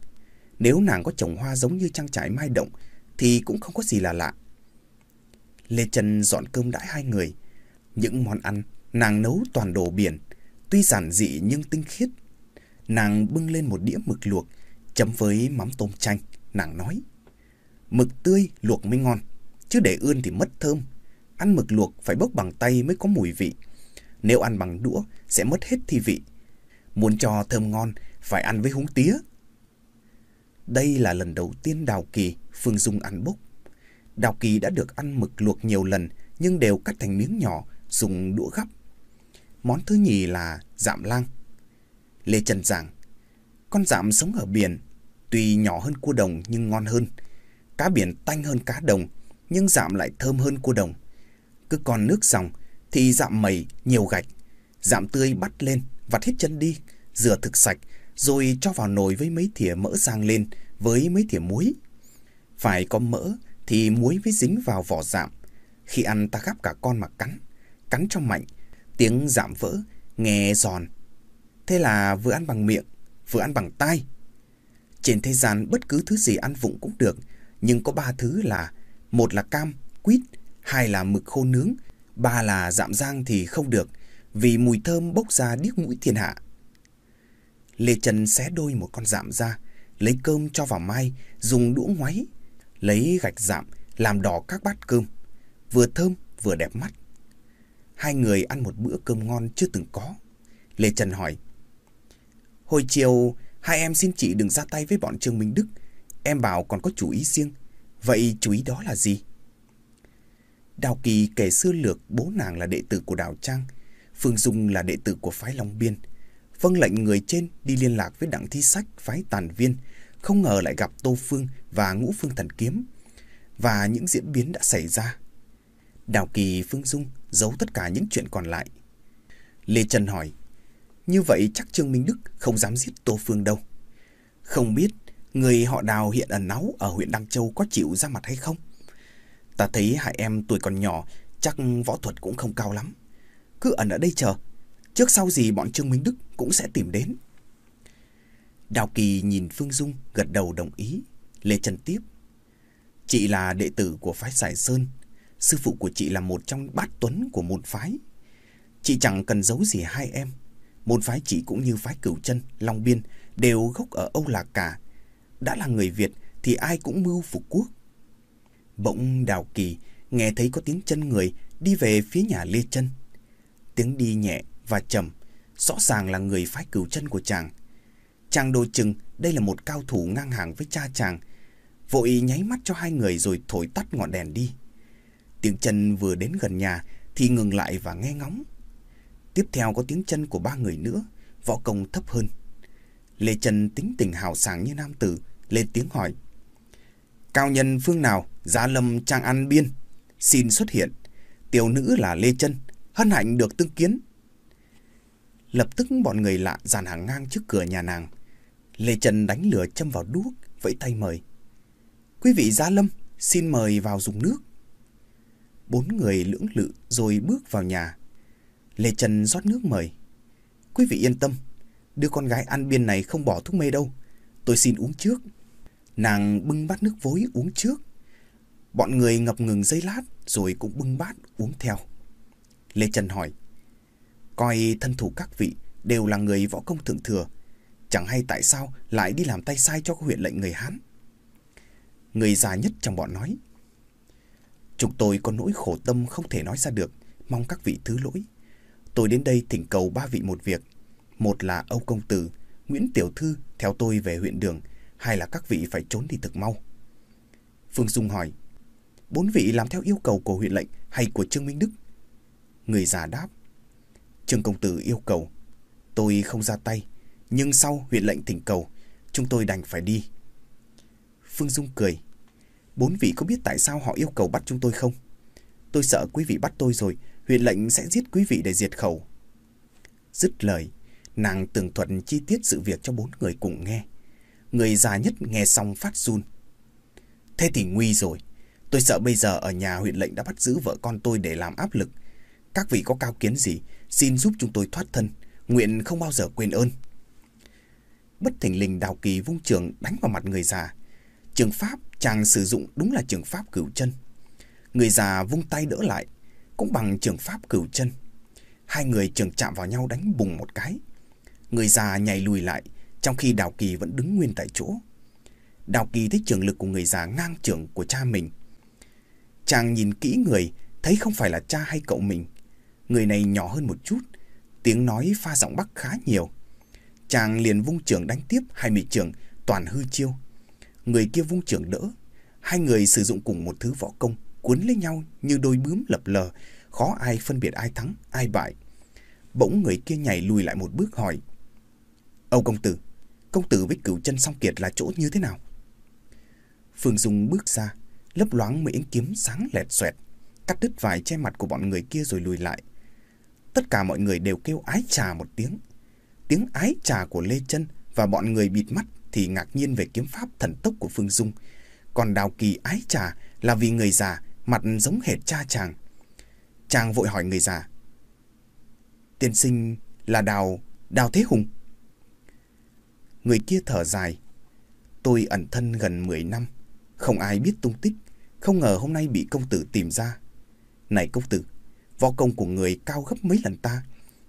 Nếu nàng có trồng hoa giống như trang trại mai động thì cũng không có gì là lạ. Lê Trân dọn cơm đãi hai người. Những món ăn nàng nấu toàn đồ biển, tuy giản dị nhưng tinh khiết. Nàng bưng lên một đĩa mực luộc, chấm với mắm tôm chanh. Nàng nói, mực tươi luộc mới ngon, chứ để ươn thì mất thơm. Ăn mực luộc phải bốc bằng tay mới có mùi vị. Nếu ăn bằng đũa sẽ mất hết thi vị. Muốn cho thơm ngon phải ăn với húng tía. Đây là lần đầu tiên Đào Kỳ Phương Dung ăn bốc. Đào Kỳ đã được ăn mực luộc nhiều lần nhưng đều cắt thành miếng nhỏ dùng đũa gắp. Món thứ nhì là dạm lang. Lê Trần giảng, con dạm sống ở biển, tuy nhỏ hơn cua đồng nhưng ngon hơn. Cá biển tanh hơn cá đồng, nhưng dạm lại thơm hơn cua đồng. Cứ còn nước dòng thì dạm mẩy nhiều gạch. Dạm tươi bắt lên, vặt hết chân đi, rửa thực sạch, rồi cho vào nồi với mấy thìa mỡ sang lên với mấy thìa muối. Phải có mỡ thì muối mới dính vào vỏ dạm. Khi ăn ta gắp cả con mà cắn, cắn cho mạnh, tiếng dạm vỡ, nghe giòn. Thế là vừa ăn bằng miệng, vừa ăn bằng tai. Trên thế gian bất cứ thứ gì ăn vụng cũng được, nhưng có ba thứ là một là cam, quýt, hai là mực khô nướng, ba là dạm giang thì không được, vì mùi thơm bốc ra điếc mũi thiên hạ. Lê Trần xé đôi một con dạm ra, lấy cơm cho vào mai, dùng đũa ngoáy, lấy gạch dạm làm đỏ các bát cơm, vừa thơm vừa đẹp mắt. Hai người ăn một bữa cơm ngon chưa từng có. Lê Trần hỏi, Hồi chiều, hai em xin chị đừng ra tay với bọn Trương Minh Đức. Em bảo còn có chủ ý riêng. Vậy chủ ý đó là gì? Đào Kỳ kể xưa lược bố nàng là đệ tử của Đào Trang, Phương Dung là đệ tử của phái Long Biên. Vâng lệnh người trên đi liên lạc với đặng thi sách phái Tàn Viên, không ngờ lại gặp Tô Phương và Ngũ Phương Thần Kiếm. Và những diễn biến đã xảy ra. Đào Kỳ Phương Dung giấu tất cả những chuyện còn lại. Lê Trần hỏi, như vậy chắc Trương Minh Đức không dám giết Tô Phương đâu. Không biết người họ đào hiện ẩn náu ở huyện Đăng Châu có chịu ra mặt hay không? Ta thấy hai em tuổi còn nhỏ, chắc võ thuật cũng không cao lắm. Cứ ẩn ở đây chờ, trước sau gì bọn Trương Minh Đức cũng sẽ tìm đến. Đào Kỳ nhìn Phương Dung gật đầu đồng ý. Lê Trần tiếp. Chị là đệ tử của phái Sài Sơn. Sư phụ của chị là một trong bát tuấn của một phái. Chị chẳng cần giấu gì hai em. Môn phái chị cũng như phái cửu chân, Long Biên đều gốc ở Âu Lạc cả. Đã là người Việt thì ai cũng mưu phục quốc. Bỗng Đào Kỳ nghe thấy có tiếng chân người đi về phía nhà Lê Chân. Tiếng đi nhẹ và trầm, rõ ràng là người phái cửu chân của chàng. Chàng đồ chừng đây là một cao thủ ngang hàng với cha chàng, vội nháy mắt cho hai người rồi thổi tắt ngọn đèn đi. Tiếng chân vừa đến gần nhà thì ngừng lại và nghe ngóng. Tiếp theo có tiếng chân của ba người nữa, võ công thấp hơn. Lê Trần tính tình hào sảng như nam tử, lên tiếng hỏi. Cao nhân phương nào, giá lâm trang ăn biên, xin xuất hiện. Tiểu nữ là Lê Trân, hân hạnh được tương kiến. Lập tức bọn người lạ dàn hàng ngang trước cửa nhà nàng. Lê Trần đánh lửa châm vào đuốc, vẫy tay mời. Quý vị Giá Lâm, xin mời vào dùng nước. Bốn người lưỡng lự rồi bước vào nhà. Lê Trần rót nước mời. Quý vị yên tâm, đứa con gái ăn biên này không bỏ thuốc mê đâu. Tôi xin uống trước. Nàng bưng bát nước vối uống trước. Bọn người ngập ngừng giây lát rồi cũng bưng bát uống theo. Lê Trần hỏi. Coi thân thủ các vị đều là người võ công thượng thừa. Chẳng hay tại sao lại đi làm tay sai cho huyện lệnh người Hán. Người già nhất trong bọn nói. Chúng tôi có nỗi khổ tâm không thể nói ra được. Mong các vị thứ lỗi. Tôi đến đây thỉnh cầu ba vị một việc. Một là Âu Công Tử, Nguyễn Tiểu Thư theo tôi về huyện đường hay là các vị phải trốn đi thực mau. Phương Dung hỏi. Bốn vị làm theo yêu cầu của huyện lệnh hay của Trương Minh Đức? Người già đáp. Trương Công Tử yêu cầu. Tôi không ra tay. Nhưng sau huyện lệnh thỉnh cầu, chúng tôi đành phải đi. Phương Dung cười. Bốn vị có biết tại sao họ yêu cầu bắt chúng tôi không? Tôi sợ quý vị bắt tôi rồi, huyện lệnh sẽ giết quý vị để diệt khẩu. Dứt lời, nàng tường thuật chi tiết sự việc cho bốn người cùng nghe. Người già nhất nghe xong phát run. Thế thì nguy rồi. Tôi sợ bây giờ ở nhà huyện lệnh đã bắt giữ vợ con tôi để làm áp lực. Các vị có cao kiến gì, xin giúp chúng tôi thoát thân. Nguyện không bao giờ quên ơn. Bất thình lình đào kỳ vung trường đánh vào mặt người già. Trường pháp chàng sử dụng đúng là trường pháp cửu chân. Người già vung tay đỡ lại, cũng bằng trường pháp cửu chân. Hai người trường chạm vào nhau đánh bùng một cái. Người già nhảy lùi lại, trong khi Đào Kỳ vẫn đứng nguyên tại chỗ. Đào Kỳ thấy trường lực của người già ngang trường của cha mình. Chàng nhìn kỹ người, thấy không phải là cha hay cậu mình. Người này nhỏ hơn một chút, tiếng nói pha giọng bắc khá nhiều. Chàng liền vung trường đánh tiếp hai mươi trường, toàn hư chiêu. Người kia vung trường đỡ. Hai người sử dụng cùng một thứ võ công, cuốn lấy nhau như đôi bướm lập lờ, khó ai phân biệt ai thắng, ai bại. Bỗng người kia nhảy lùi lại một bước hỏi. Âu công tử, công tử với cửu chân song kiệt là chỗ như thế nào? Phương Dung bước ra, lấp loáng mấy kiếm sáng lẹt xoẹt, cắt đứt vài che mặt của bọn người kia rồi lùi lại. Tất cả mọi người đều kêu ái trà một tiếng. Tiếng ái trà của Lê Chân và bọn người bịt mắt thì ngạc nhiên về kiếm pháp thần tốc của Phương Dung. Còn Đào Kỳ ái trà là vì người già mặt giống hệt cha chàng. Chàng vội hỏi người già. Tiên sinh là Đào Đào Thế Hùng. Người kia thở dài. Tôi ẩn thân gần 10 năm. Không ai biết tung tích. Không ngờ hôm nay bị công tử tìm ra. Này công tử, võ công của người cao gấp mấy lần ta.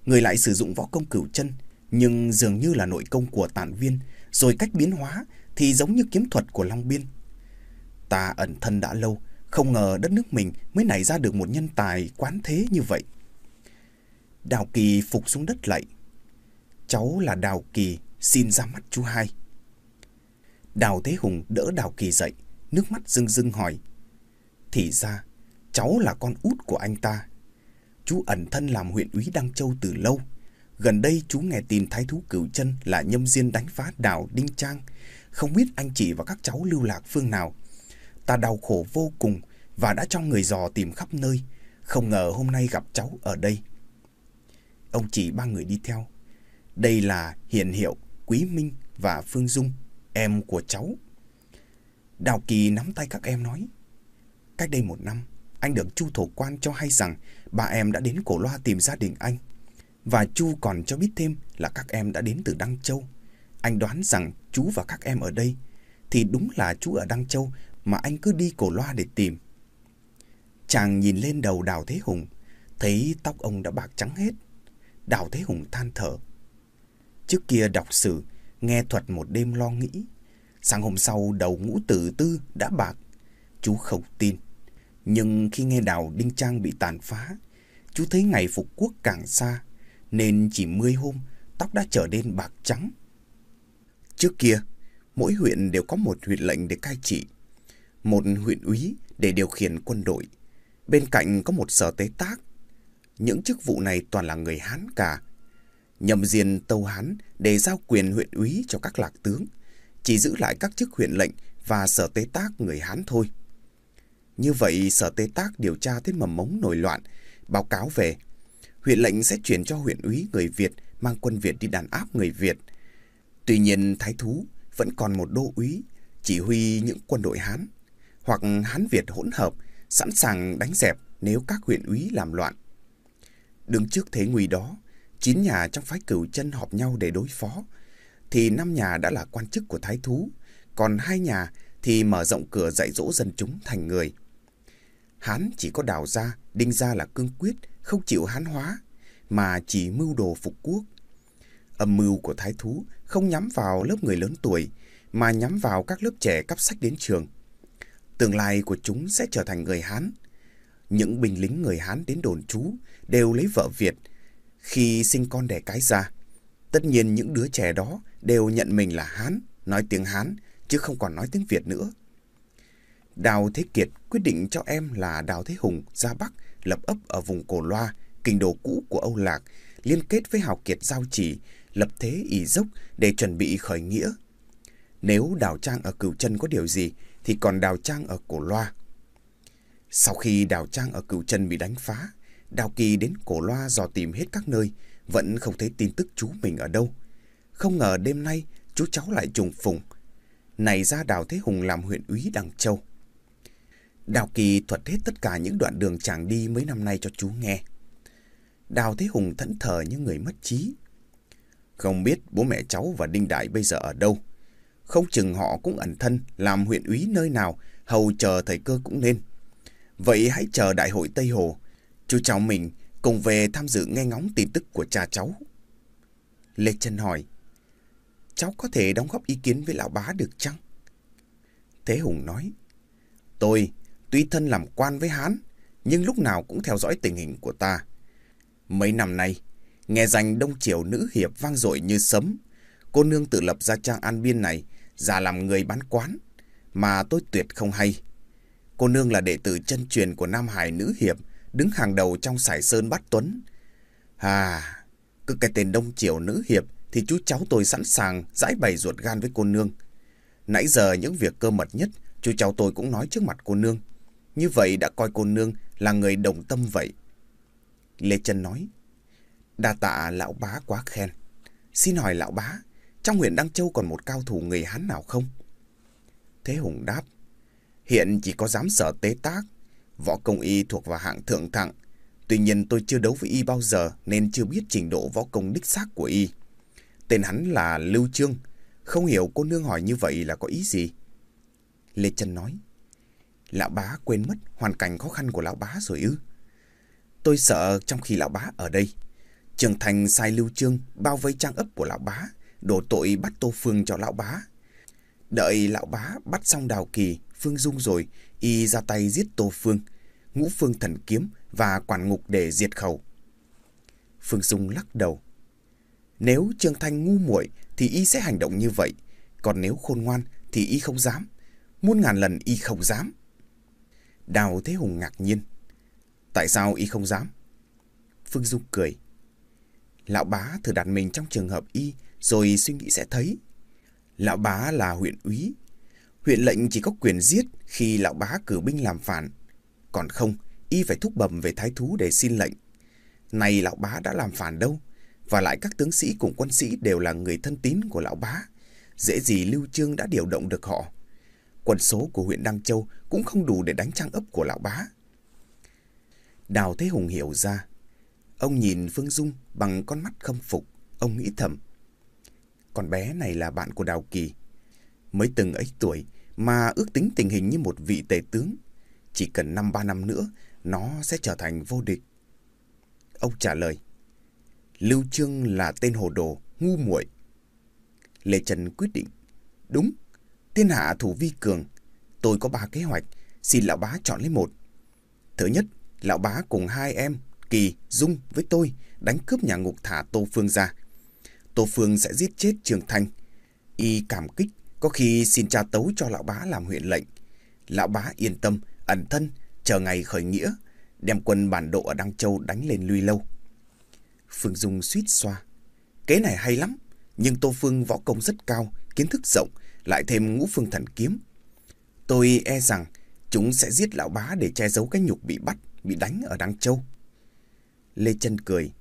Người lại sử dụng võ công cửu chân, nhưng dường như là nội công của tản viên, rồi cách biến hóa thì giống như kiếm thuật của Long Biên. Ta ẩn thân đã lâu, không ngờ đất nước mình mới nảy ra được một nhân tài quán thế như vậy. Đào Kỳ phục xuống đất lạy. Cháu là Đào Kỳ, xin ra mắt chú hai. Đào Thế Hùng đỡ Đào Kỳ dậy, nước mắt rưng rưng hỏi. Thì ra, cháu là con út của anh ta. Chú ẩn thân làm huyện úy Đăng Châu từ lâu. Gần đây chú nghe tin thái thú cửu chân là nhâm diên đánh phá đảo Đinh Trang. Không biết anh chị và các cháu lưu lạc phương nào. Ta đau khổ vô cùng và đã cho người dò tìm khắp nơi. Không ngờ hôm nay gặp cháu ở đây. Ông chỉ ba người đi theo. Đây là Hiền Hiệu, Quý Minh và Phương Dung, em của cháu. Đào Kỳ nắm tay các em nói. Cách đây một năm, anh được Chu Thổ Quan cho hay rằng ba em đã đến Cổ Loa tìm gia đình anh. Và Chu còn cho biết thêm là các em đã đến từ Đăng Châu. Anh đoán rằng chú và các em ở đây thì đúng là chú ở Đăng Châu mà anh cứ đi Cổ Loa để tìm. Chàng nhìn lên đầu Đào Thế Hùng, thấy tóc ông đã bạc trắng hết. Đào Thế Hùng than thở. Trước kia đọc sử, nghe thuật một đêm lo nghĩ. Sáng hôm sau đầu ngũ tử tư đã bạc. Chú không tin. Nhưng khi nghe đào Đinh Trang bị tàn phá, chú thấy ngày phục quốc càng xa, nên chỉ mươi hôm, tóc đã trở nên bạc trắng. Trước kia, mỗi huyện đều có một huyện lệnh để cai trị, một huyện úy để điều khiển quân đội. Bên cạnh có một sở tế tác. Những chức vụ này toàn là người Hán cả. Nhậm diền Tâu Hán để giao quyền huyện úy cho các lạc tướng, chỉ giữ lại các chức huyện lệnh và sở tế tác người Hán thôi. Như vậy, sở tế tác điều tra tới mầm mống nổi loạn, báo cáo về. Huyện lệnh sẽ chuyển cho huyện úy người Việt mang quân Việt đi đàn áp người Việt. Tuy nhiên, Thái Thú vẫn còn một đô úy chỉ huy những quân đội Hán, hoặc Hán Việt hỗn hợp, sẵn sàng đánh dẹp nếu các huyện úy làm loạn. Đứng trước thế nguy đó, chín nhà trong phái cửu chân họp nhau để đối phó, thì năm nhà đã là quan chức của Thái Thú, còn hai nhà thì mở rộng cửa dạy dỗ dân chúng thành người. Hán chỉ có đào ra, đinh ra là cương quyết, không chịu hán hóa, mà chỉ mưu đồ phục quốc. Âm mưu của thái thú không nhắm vào lớp người lớn tuổi, mà nhắm vào các lớp trẻ cắp sách đến trường. Tương lai của chúng sẽ trở thành người Hán. Những binh lính người Hán đến đồn trú đều lấy vợ Việt khi sinh con đẻ cái ra. Tất nhiên những đứa trẻ đó đều nhận mình là Hán, nói tiếng Hán, chứ không còn nói tiếng Việt nữa. Đào Thế Kiệt quyết định cho em là Đào Thế Hùng ra Bắc lập ấp ở vùng Cổ Loa, kinh đô cũ của Âu Lạc, liên kết với Hào Kiệt Giao Chỉ, lập thế ỷ dốc để chuẩn bị khởi nghĩa. Nếu Đào Trang ở Cửu Chân có điều gì, thì còn Đào Trang ở Cổ Loa. Sau khi Đào Trang ở Cửu Chân bị đánh phá, Đào Kỳ đến Cổ Loa dò tìm hết các nơi, vẫn không thấy tin tức chú mình ở đâu. Không ngờ đêm nay chú cháu lại trùng phùng. Này ra Đào Thế Hùng làm huyện úy Đằng Châu. Đào Kỳ thuật hết tất cả những đoạn đường chàng đi mấy năm nay cho chú nghe. Đào Thế Hùng thẫn thờ như người mất trí. Không biết bố mẹ cháu và Đinh Đại bây giờ ở đâu. Không chừng họ cũng ẩn thân làm huyện úy nơi nào, hầu chờ thời cơ cũng nên. Vậy hãy chờ đại hội Tây Hồ. Chú cháu mình cùng về tham dự nghe ngóng tin tức của cha cháu. Lê Trân hỏi, cháu có thể đóng góp ý kiến với lão bá được chăng? Thế Hùng nói, tôi tuy thân làm quan với Hán, nhưng lúc nào cũng theo dõi tình hình của ta. Mấy năm nay, nghe danh Đông Triều nữ hiệp vang dội như sấm. Cô nương tự lập ra trang an biên này, giả làm người bán quán, mà tôi tuyệt không hay. Cô nương là đệ tử chân truyền của Nam Hải nữ hiệp, đứng hàng đầu trong sải sơn bắt tuấn. À, cứ cái tên Đông Triều nữ hiệp thì chú cháu tôi sẵn sàng giải bày ruột gan với cô nương. Nãy giờ những việc cơ mật nhất, chú cháu tôi cũng nói trước mặt cô nương. Như vậy đã coi cô nương là người đồng tâm vậy. Lê Trân nói, đa tạ lão bá quá khen. Xin hỏi lão bá, trong huyện Đăng Châu còn một cao thủ người Hán nào không? Thế Hùng đáp, hiện chỉ có giám sở tế tác, võ công y thuộc vào hạng thượng thặng. Tuy nhiên tôi chưa đấu với y bao giờ nên chưa biết trình độ võ công đích xác của y. Tên hắn là Lưu Trương. Không hiểu cô nương hỏi như vậy là có ý gì? Lê Trân nói. Lão bá quên mất hoàn cảnh khó khăn của lão bá rồi ư. Tôi sợ trong khi lão bá ở đây, Trường Thành sai Lưu Trương bao vây trang ấp của lão bá, đổ tội bắt Tô Phương cho lão bá. Đợi lão bá bắt xong Đào Kỳ, Phương Dung rồi, y ra tay giết Tô Phương, ngũ phương thần kiếm và quản ngục để diệt khẩu. Phương Dung lắc đầu. Nếu Trương Thanh ngu muội thì y sẽ hành động như vậy, còn nếu khôn ngoan thì y không dám, muôn ngàn lần y không dám. Đào Thế Hùng ngạc nhiên. Tại sao y không dám? Phương Dung cười. Lão bá thử đặt mình trong trường hợp y rồi suy nghĩ sẽ thấy. Lão bá là huyện úy. Huyện lệnh chỉ có quyền giết khi lão bá cử binh làm phản. Còn không, y phải thúc bầm về thái thú để xin lệnh. Này lão bá đã làm phản đâu. Và lại các tướng sĩ cùng quân sĩ đều là người thân tín của lão bá. Dễ gì Lưu Trương đã điều động được họ. Quân số của huyện Đăng Châu cũng không đủ để đánh trang ấp của lão bá. Đào Thế Hùng hiểu ra. Ông nhìn Phương Dung bằng con mắt khâm phục. Ông nghĩ thầm. Con bé này là bạn của Đào Kỳ. Mới từng ấy tuổi mà ước tính tình hình như một vị tể tướng. Chỉ cần năm ba năm nữa, nó sẽ trở thành vô địch. Ông trả lời. Lưu Trương là tên hồ đồ, ngu muội. Lê Trần quyết định. Đúng, thiên hạ thủ vi cường. Tôi có ba kế hoạch, xin lão bá chọn lấy một. Thứ nhất, lão bá cùng hai em, Kỳ, Dung với tôi đánh cướp nhà ngục thả Tô Phương ra. Tô Phương sẽ giết chết Trường Thanh. Y cảm kích, có khi xin cha tấu cho lão bá làm huyện lệnh. Lão bá yên tâm, ẩn thân, chờ ngày khởi nghĩa, đem quân bản độ ở Đăng Châu đánh lên Luy Lâu. Phương Dung suýt xoa. Kế này hay lắm, nhưng Tô Phương võ công rất cao, kiến thức rộng, lại thêm ngũ phương thần kiếm. Tôi e rằng chúng sẽ giết lão bá để che giấu cái nhục bị bắt, bị đánh ở Đăng Châu. Lê Trân cười.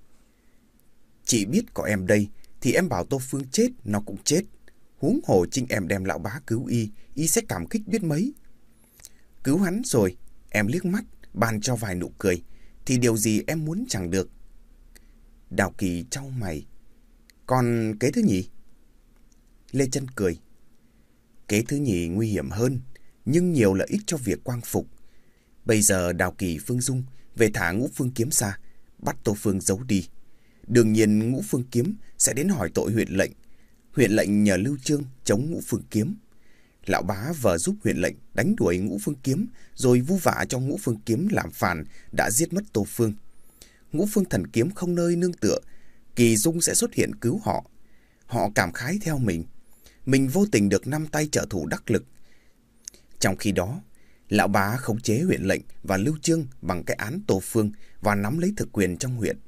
Chị biết có em đây, thì em bảo Tô Phương chết, nó cũng chết. Huống hồ Trinh em đem lão bá cứu y, y sẽ cảm kích biết mấy. Cứu hắn rồi, em liếc mắt, bàn cho vài nụ cười, thì điều gì em muốn chẳng được. Đào Kỳ trao mày. Còn kế thứ nhì? Lê chân cười. Kế thứ nhì nguy hiểm hơn, nhưng nhiều lợi ích cho việc quang phục. Bây giờ Đào Kỳ Phương Dung về thả ngũ phương kiếm xa, bắt Tô Phương giấu đi. Đương nhiên ngũ phương kiếm sẽ đến hỏi tội huyện lệnh. Huyện lệnh nhờ Lưu Trương chống ngũ phương kiếm. Lão bá vờ giúp huyện lệnh đánh đuổi ngũ phương kiếm rồi vu vạ cho ngũ phương kiếm làm phản đã giết mất Tô Phương. Ngũ phương thần kiếm không nơi nương tựa, Kỳ Dung sẽ xuất hiện cứu họ. Họ cảm khái theo mình. Mình vô tình được năm tay trợ thủ đắc lực. Trong khi đó, Lão bá khống chế huyện lệnh và lưu trương bằng cái án Tô Phương và nắm lấy thực quyền trong huyện.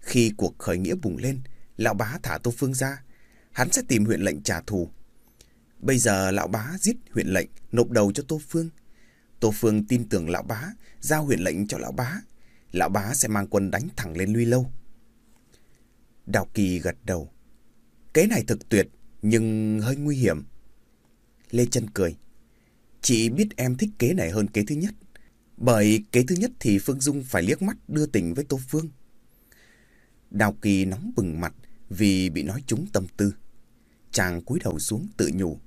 Khi cuộc khởi nghĩa bùng lên, lão bá thả Tô Phương ra, hắn sẽ tìm huyện lệnh trả thù. Bây giờ lão bá giết huyện lệnh, nộp đầu cho Tô Phương. Tô Phương tin tưởng lão bá, giao huyện lệnh cho lão bá. Lão bá sẽ mang quân đánh thẳng lên Luy Lâu. Đào Kỳ gật đầu. kế này thực tuyệt, nhưng hơi nguy hiểm. Lê Trân cười. Chị biết em thích kế này hơn kế thứ nhất. Bởi kế thứ nhất thì Phương Dung phải liếc mắt đưa tình với Tô Phương. Đào Kỳ nóng bừng mặt vì bị nói trúng tâm tư. Chàng cúi đầu xuống tự nhủ.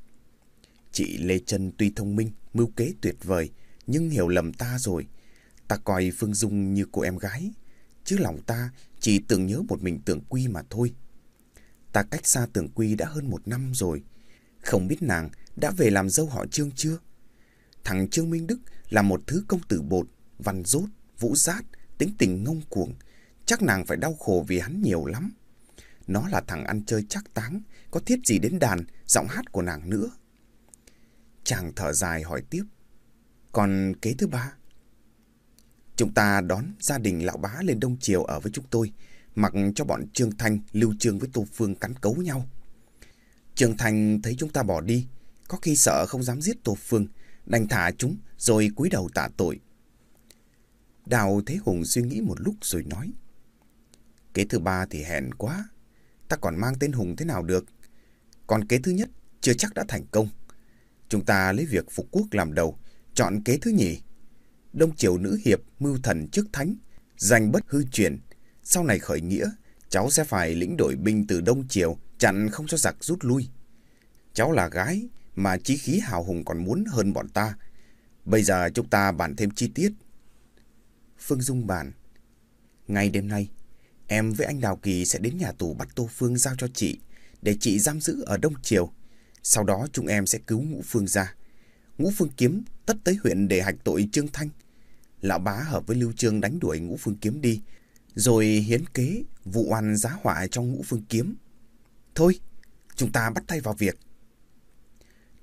Chị Lê Trân tuy thông minh, mưu kế tuyệt vời, nhưng hiểu lầm ta rồi. Ta coi Phương Dung như cô em gái, chứ lòng ta chỉ tưởng nhớ một mình tưởng quy mà thôi. Ta cách xa tưởng quy đã hơn một năm rồi. Không biết nàng đã về làm dâu họ Trương chưa? Thằng Trương Minh Đức là một thứ công tử bột, văn rốt, vũ giác, tính tình ngông cuồng. Chắc nàng phải đau khổ vì hắn nhiều lắm. Nó là thằng ăn chơi chắc táng, có thiết gì đến đàn, giọng hát của nàng nữa. Chàng thở dài hỏi tiếp. Còn kế thứ ba? Chúng ta đón gia đình lão bá lên Đông Triều ở với chúng tôi, mặc cho bọn Trương Thanh, Lưu Trương với Tô Phương cắn cấu nhau. Trương Thanh thấy chúng ta bỏ đi, có khi sợ không dám giết Tô Phương, đành thả chúng rồi cúi đầu tạ tội. Đào Thế Hùng suy nghĩ một lúc rồi nói. Kế thứ ba thì hẹn quá, ta còn mang tên Hùng thế nào được. Còn kế thứ nhất chưa chắc đã thành công. Chúng ta lấy việc phục quốc làm đầu, chọn kế thứ nhì. Đông triều nữ hiệp mưu thần trước thánh, giành bất hư truyền. Sau này khởi nghĩa, cháu sẽ phải lĩnh đội binh từ Đông triều chặn không cho giặc rút lui. Cháu là gái, mà chí khí hào hùng còn muốn hơn bọn ta. Bây giờ chúng ta bàn thêm chi tiết. Phương Dung bàn. Ngay đêm nay, em với anh Đào Kỳ sẽ đến nhà tù bắt Tô Phương giao cho chị, để chị giam giữ ở Đông Triều. Sau đó chúng em sẽ cứu Ngũ Phương ra. Ngũ Phương Kiếm tất tới huyện để hạch tội Trương Thanh. Lão bá hợp với Lưu Trương đánh đuổi Ngũ Phương Kiếm đi, rồi hiến kế vụ oan giá họa cho Ngũ Phương Kiếm. Thôi, chúng ta bắt tay vào việc.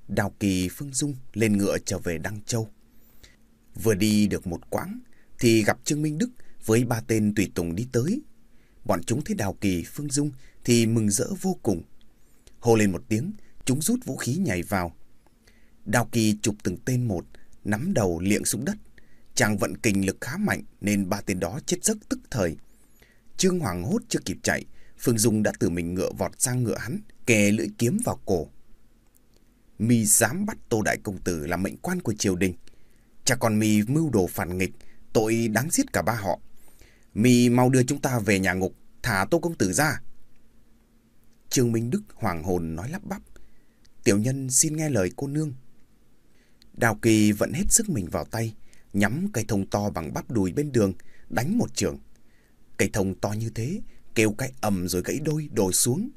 Đào Kỳ Phương Dung lên ngựa trở về Đăng Châu. Vừa đi được một quãng thì gặp Trương Minh Đức với ba tên tùy tùng đi tới. Bọn chúng thấy Đào Kỳ Phương Dung thì mừng rỡ vô cùng. Hô lên một tiếng, chúng rút vũ khí nhảy vào. Đào Kỳ chụp từng tên một, nắm đầu liệng xuống đất. Chàng vận kình lực khá mạnh nên ba tên đó chết giấc tức thời. Trương Hoàng hốt chưa kịp chạy, Phương Dung đã từ mình ngựa vọt sang ngựa hắn, kề lưỡi kiếm vào cổ. Mi dám bắt Tô Đại Công Tử là mệnh quan của triều đình. Cha còn Mi mưu đồ phản nghịch, tội đáng giết cả ba họ. Mi mau đưa chúng ta về nhà ngục, thả Tô Công Tử ra. Trương Minh Đức hoàng hồn nói lắp bắp. Tiểu nhân xin nghe lời cô nương. Đào Kỳ vẫn hết sức mình vào tay, nhắm cây thông to bằng bắp đùi bên đường, đánh một trường. Cây thông to như thế, kêu cái ầm rồi gãy đôi đổ xuống.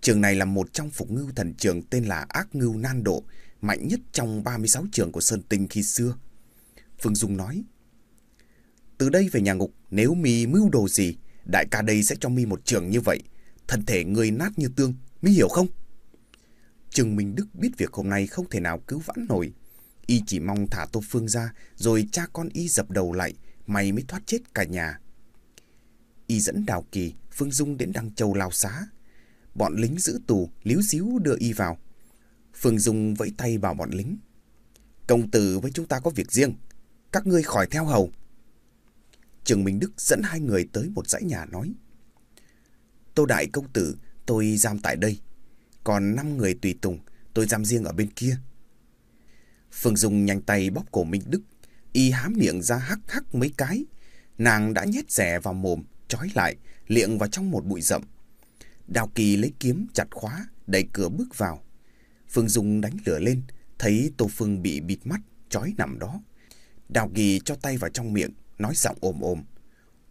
Trường này là một trong phục ngưu thần trường tên là Ác Ngưu Nan Độ, mạnh nhất trong 36 trường của Sơn Tinh khi xưa. Phương Dung nói, Từ đây về nhà ngục, nếu mi mưu đồ gì, đại ca đây sẽ cho mi một trường như vậy. Thân thể người nát như tương, mi hiểu không? Trừng Minh Đức biết việc hôm nay không thể nào cứu vãn nổi. Y chỉ mong thả Tô Phương ra, rồi cha con Y dập đầu lại, mày mới thoát chết cả nhà. Y dẫn Đào Kỳ, Phương Dung đến Đăng Châu lao xá. Bọn lính giữ tù, líu xíu đưa Y vào. Phương Dung vẫy tay bảo bọn lính. Công tử với chúng ta có việc riêng. Các ngươi khỏi theo hầu. Trường Minh Đức dẫn hai người tới một dãy nhà nói. Tô Đại Công Tử, tôi giam tại đây. Còn năm người tùy tùng, tôi giam riêng ở bên kia. Phương Dung nhanh tay bóp cổ Minh Đức. Y hám miệng ra hắc hắc mấy cái. Nàng đã nhét rẻ vào mồm, trói lại, liệng vào trong một bụi rậm. Đào Kỳ lấy kiếm chặt khóa, đẩy cửa bước vào. Phương Dung đánh lửa lên, thấy Tô Phương bị bịt mắt, trói nằm đó. Đào Kỳ cho tay vào trong miệng, nói giọng ồm ồm.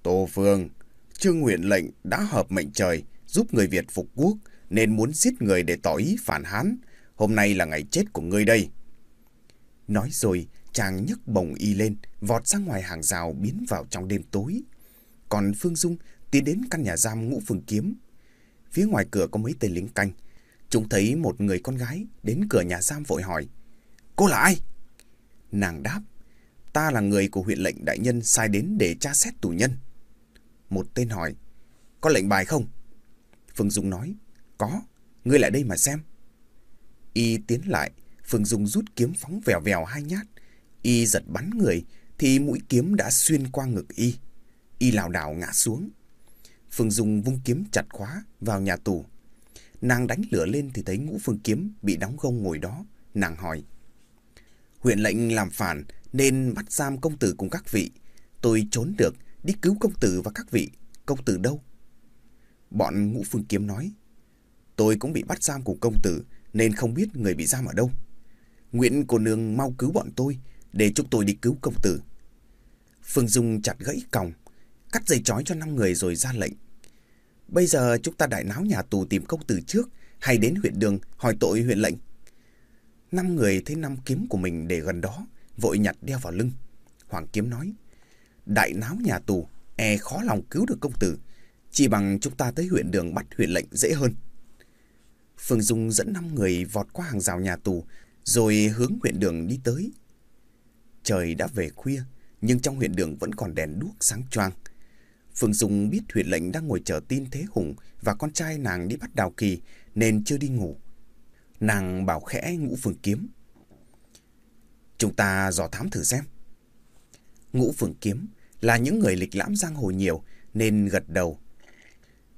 Tô Phương, Trương Nguyện lệnh đã hợp mệnh trời, giúp người Việt phục quốc, nên muốn giết người để tỏ ý phản hán. Hôm nay là ngày chết của ngươi đây. Nói rồi, chàng nhấc bồng y lên, vọt ra ngoài hàng rào biến vào trong đêm tối. Còn Phương Dung tiến đến căn nhà giam ngũ phường kiếm. Phía ngoài cửa có mấy tên lính canh. Chúng thấy một người con gái đến cửa nhà giam vội hỏi. Cô là ai? Nàng đáp. Ta là người của huyện lệnh đại nhân sai đến để tra xét tù nhân. Một tên hỏi. Có lệnh bài không? Phương Dung nói. Có, ngươi lại đây mà xem. Y tiến lại, Phương Dung rút kiếm phóng vèo vèo hai nhát. Y giật bắn người, thì mũi kiếm đã xuyên qua ngực Y. Y lảo đảo ngã xuống. Phương Dung vung kiếm chặt khóa vào nhà tù. Nàng đánh lửa lên thì thấy ngũ phương kiếm bị đóng gông ngồi đó. Nàng hỏi. Huyện lệnh làm phản nên bắt giam công tử cùng các vị. Tôi trốn được, đi cứu công tử và các vị. Công tử đâu? Bọn ngũ phương kiếm nói. Tôi cũng bị bắt giam cùng công tử nên không biết người bị giam ở đâu. Nguyễn cô nương mau cứu bọn tôi để chúng tôi đi cứu công tử. Phương Dung chặt gãy còng, cắt dây chói cho năm người rồi ra lệnh. Bây giờ chúng ta đại náo nhà tù tìm công tử trước hay đến huyện đường hỏi tội huyện lệnh. Năm người thấy năm kiếm của mình để gần đó, vội nhặt đeo vào lưng. Hoàng kiếm nói, đại náo nhà tù, e khó lòng cứu được công tử. Chỉ bằng chúng ta tới huyện đường bắt huyện lệnh dễ hơn. Phương Dung dẫn năm người vọt qua hàng rào nhà tù, rồi hướng huyện đường đi tới. Trời đã về khuya, nhưng trong huyện đường vẫn còn đèn đuốc sáng choang. Phương Dung biết huyện lệnh đang ngồi chờ tin Thế Hùng và con trai nàng đi bắt Đào Kỳ nên chưa đi ngủ. Nàng bảo khẽ ngũ phương kiếm. Chúng ta dò thám thử xem. Ngũ phương kiếm là những người lịch lãm giang hồ nhiều nên gật đầu.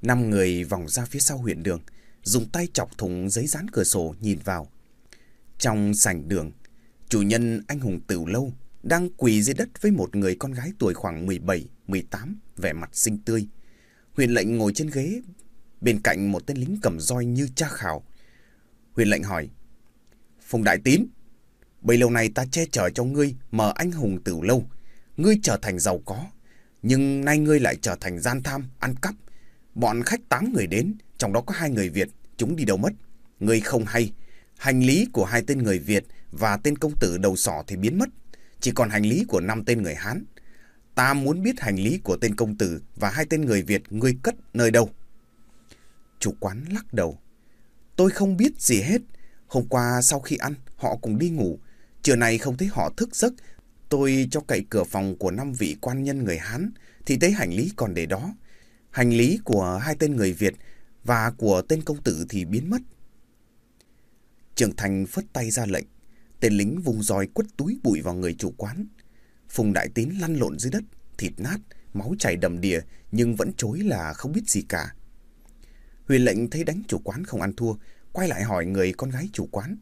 Năm người vòng ra phía sau huyện đường, dùng tay chọc thùng giấy dán cửa sổ nhìn vào. Trong sảnh đường, chủ nhân anh hùng Tửu Lâu đang quỳ dưới đất với một người con gái tuổi khoảng 17, 18, vẻ mặt xinh tươi. Huyền lệnh ngồi trên ghế, bên cạnh một tên lính cầm roi như cha khảo. Huyền lệnh hỏi, Phùng Đại Tín, bấy lâu nay ta che chở cho ngươi mở anh hùng tửu lâu, ngươi trở thành giàu có, nhưng nay ngươi lại trở thành gian tham, ăn cắp. Bọn khách tám người đến, trong đó có hai người Việt, chúng đi đâu mất. Ngươi không hay, hành lý của hai tên người Việt và tên công tử đầu sỏ thì biến mất, chỉ còn hành lý của năm tên người Hán. Ta muốn biết hành lý của tên công tử và hai tên người Việt ngươi cất nơi đâu. Chủ quán lắc đầu. Tôi không biết gì hết. Hôm qua sau khi ăn, họ cùng đi ngủ. Trưa nay không thấy họ thức giấc. Tôi cho cậy cửa phòng của năm vị quan nhân người Hán, thì thấy hành lý còn để đó. Hành lý của hai tên người Việt và của tên công tử thì biến mất. Trường Thành phất tay ra lệnh. Tên lính vùng roi quất túi bụi vào người chủ quán. Phùng Đại Tín lăn lộn dưới đất, thịt nát, máu chảy đầm đìa nhưng vẫn chối là không biết gì cả. Huyền lệnh thấy đánh chủ quán không ăn thua, quay lại hỏi người con gái chủ quán.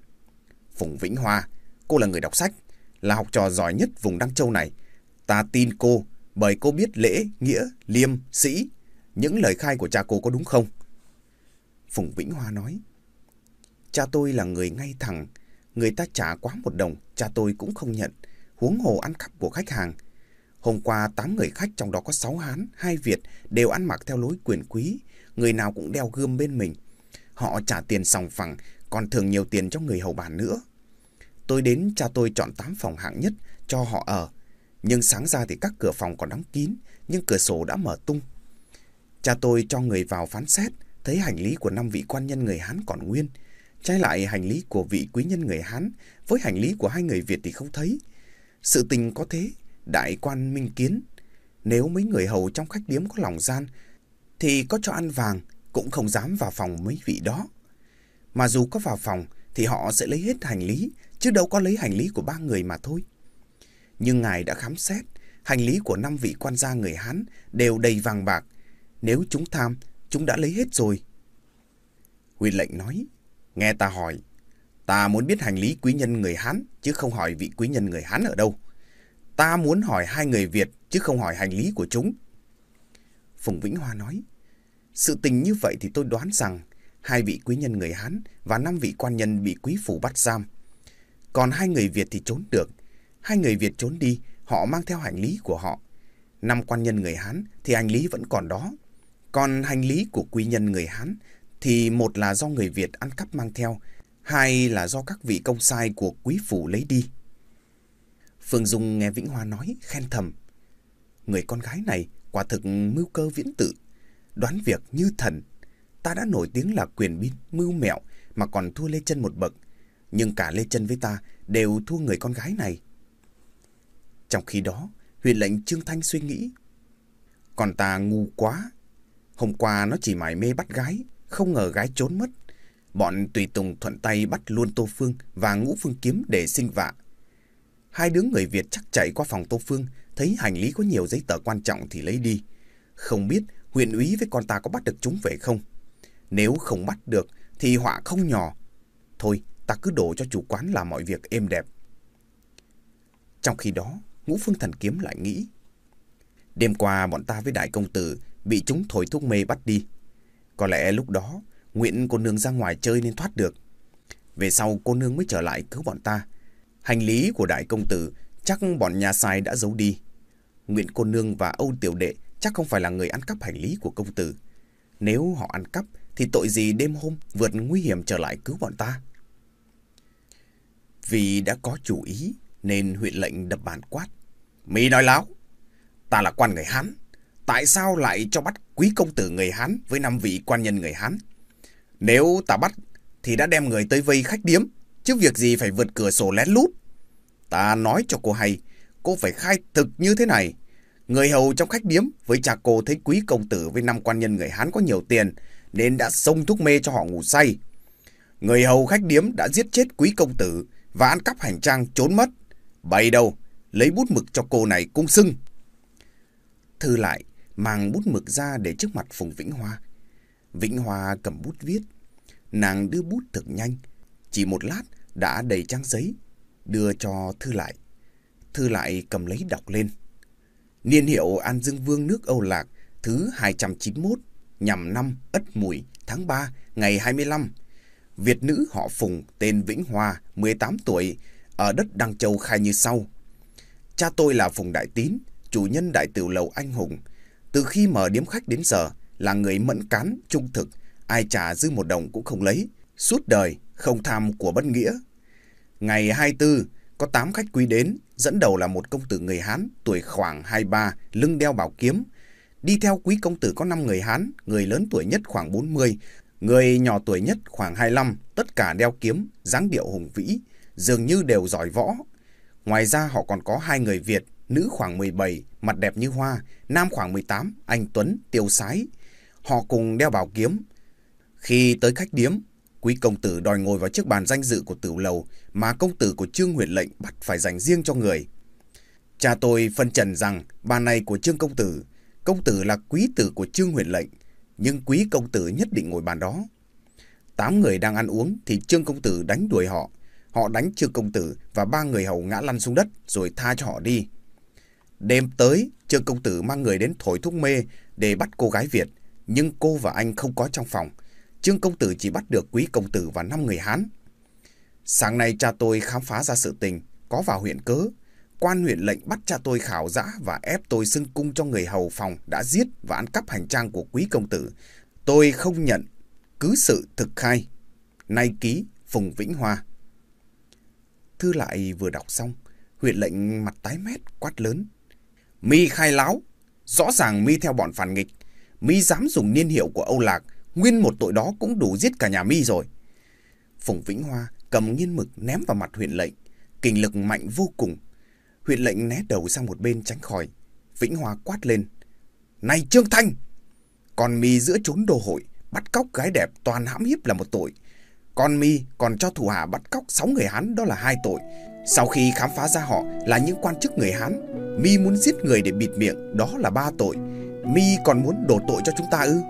Phùng Vĩnh Hoa, cô là người đọc sách, là học trò giỏi nhất vùng Đăng Châu này. Ta tin cô, bởi cô biết lễ, nghĩa, liêm, sĩ. Những lời khai của cha cô có đúng không? Phùng Vĩnh Hoa nói. Cha tôi là người ngay thẳng, người ta trả quá một đồng, cha tôi cũng không nhận. Huống hồ ăn cắp của khách hàng. Hôm qua 8 người khách trong đó có 6 Hán, 2 Việt đều ăn mặc theo lối quyền quý, người nào cũng đeo gươm bên mình. Họ trả tiền sòng phẳng, còn thường nhiều tiền cho người hầu bàn nữa. Tôi đến cha tôi chọn 8 phòng hạng nhất cho họ ở. Nhưng sáng ra thì các cửa phòng còn đóng kín, nhưng cửa sổ đã mở tung. Cha tôi cho người vào phán xét, thấy hành lý của năm vị quan nhân người Hán còn nguyên. Trái lại hành lý của vị quý nhân người Hán với hành lý của hai người Việt thì không thấy. Sự tình có thế, đại quan minh kiến. Nếu mấy người hầu trong khách điếm có lòng gian, thì có cho ăn vàng cũng không dám vào phòng mấy vị đó. Mà dù có vào phòng thì họ sẽ lấy hết hành lý, chứ đâu có lấy hành lý của ba người mà thôi. Nhưng ngài đã khám xét, hành lý của năm vị quan gia người Hán đều đầy vàng bạc. Nếu chúng tham, chúng đã lấy hết rồi. Huy lệnh nói, nghe ta hỏi, ta muốn biết hành lý quý nhân người Hán, chứ không hỏi vị quý nhân người Hán ở đâu. Ta muốn hỏi hai người Việt, chứ không hỏi hành lý của chúng. Phùng Vĩnh Hoa nói, sự tình như vậy thì tôi đoán rằng hai vị quý nhân người Hán và năm vị quan nhân bị quý phủ bắt giam. Còn hai người Việt thì trốn được. Hai người Việt trốn đi, họ mang theo hành lý của họ. Năm quan nhân người Hán thì hành lý vẫn còn đó. Còn hành lý của quý nhân người Hán thì một là do người Việt ăn cắp mang theo, hai là do các vị công sai của quý phủ lấy đi. Phương Dung nghe Vĩnh Hoa nói, khen thầm. Người con gái này quả thực mưu cơ viễn tự, đoán việc như thần. Ta đã nổi tiếng là quyền binh, mưu mẹo mà còn thua Lê Chân một bậc. Nhưng cả Lê Chân với ta đều thua người con gái này. Trong khi đó, huyền lệnh Trương Thanh suy nghĩ. Còn ta ngu quá. Hôm qua nó chỉ mải mê bắt gái, không ngờ gái trốn mất. Bọn tùy tùng thuận tay bắt luôn Tô Phương và Ngũ Phương Kiếm để sinh vạ. Hai đứa người Việt chắc chạy qua phòng Tô Phương, thấy hành lý có nhiều giấy tờ quan trọng thì lấy đi. Không biết huyện úy với con ta có bắt được chúng về không? Nếu không bắt được thì họa không nhỏ. Thôi, ta cứ đổ cho chủ quán làm mọi việc êm đẹp. Trong khi đó, ngũ phương thần kiếm lại nghĩ. Đêm qua bọn ta với đại công tử bị chúng thổi thuốc mê bắt đi. Có lẽ lúc đó, nguyện cô nương ra ngoài chơi nên thoát được. Về sau cô nương mới trở lại cứu bọn ta. Hành lý của đại công tử chắc bọn nhà sai đã giấu đi. Nguyễn cô nương và Âu tiểu đệ chắc không phải là người ăn cắp hành lý của công tử. Nếu họ ăn cắp thì tội gì đêm hôm vượt nguy hiểm trở lại cứu bọn ta. Vì đã có chủ ý nên huyện lệnh đập bàn quát. Mỹ nói láo, ta là quan người Hán. Tại sao lại cho bắt quý công tử người Hán với năm vị quan nhân người Hán? Nếu ta bắt thì đã đem người tới vây khách điếm, chứ việc gì phải vượt cửa sổ lén lút. Ta nói cho cô hay, cô phải khai thực như thế này. Người hầu trong khách điếm với cha cô thấy quý công tử với năm quan nhân người Hán có nhiều tiền nên đã xông thuốc mê cho họ ngủ say. Người hầu khách điếm đã giết chết quý công tử và ăn cắp hành trang trốn mất. Bày đâu lấy bút mực cho cô này cũng xưng. Thư lại, mang bút mực ra để trước mặt Phùng Vĩnh Hoa. Vĩnh Hoa cầm bút viết. Nàng đưa bút thực nhanh. Chỉ một lát đã đầy trang giấy. Đưa cho Thư lại. Thư lại cầm lấy đọc lên. Niên hiệu An Dương Vương nước Âu Lạc thứ 291, nhằm năm Ất Mùi tháng 3 ngày 25. Việt nữ họ Phùng tên Vĩnh Hoa 18 tuổi ở đất Đăng Châu khai như sau. Cha tôi là Phùng Đại Tín, chủ nhân đại tiểu lầu Anh Hùng. Từ khi mở điếm khách đến giờ là người mẫn cán, trung thực, ai trả dư một đồng cũng không lấy, suốt đời không tham của bất nghĩa. Ngày 24, có 8 khách quý đến, dẫn đầu là một công tử người Hán, tuổi khoảng 23, lưng đeo bảo kiếm. Đi theo quý công tử có 5 người Hán, người lớn tuổi nhất khoảng 40, người nhỏ tuổi nhất khoảng 25, tất cả đeo kiếm, dáng điệu hùng vĩ, dường như đều giỏi võ. Ngoài ra họ còn có hai người Việt, nữ khoảng 17, mặt đẹp như hoa, nam khoảng 18, anh Tuấn, tiêu sái. Họ cùng đeo bảo kiếm. Khi tới khách điếm, quý công tử đòi ngồi vào chiếc bàn danh dự của tử lầu mà công tử của Trương Huyền lệnh bắt phải dành riêng cho người. Cha tôi phân trần rằng bàn này của Trương công tử, công tử là quý tử của Trương Huyền lệnh, nhưng quý công tử nhất định ngồi bàn đó. Tám người đang ăn uống thì Trương công tử đánh đuổi họ. Họ đánh Trương công tử và ba người hầu ngã lăn xuống đất rồi tha cho họ đi. Đêm tới, Trương công tử mang người đến thổi thuốc mê để bắt cô gái Việt, nhưng cô và anh không có trong phòng. Trương công tử chỉ bắt được quý công tử và năm người Hán. Sáng nay cha tôi khám phá ra sự tình, có vào huyện cớ. Quan huyện lệnh bắt cha tôi khảo giã và ép tôi xưng cung cho người hầu phòng đã giết và ăn cắp hành trang của quý công tử. Tôi không nhận, cứ sự thực khai. Nay ký Phùng Vĩnh Hoa. Thư lại vừa đọc xong, huyện lệnh mặt tái mét quát lớn. Mi khai láo, rõ ràng Mi theo bọn phản nghịch. Mi dám dùng niên hiệu của Âu Lạc, nguyên một tội đó cũng đủ giết cả nhà Mi rồi. Phùng Vĩnh Hoa cầm nghiên mực ném vào mặt huyện lệnh, kinh lực mạnh vô cùng. Huyện lệnh né đầu sang một bên tránh khỏi. Vĩnh hòa quát lên. Này Trương Thanh! Còn mi giữa trốn đồ hội, bắt cóc gái đẹp toàn hãm hiếp là một tội. Còn mi còn cho thủ hạ bắt cóc sáu người Hán đó là hai tội. Sau khi khám phá ra họ là những quan chức người Hán, mi muốn giết người để bịt miệng đó là ba tội. Mi còn muốn đổ tội cho chúng ta ư?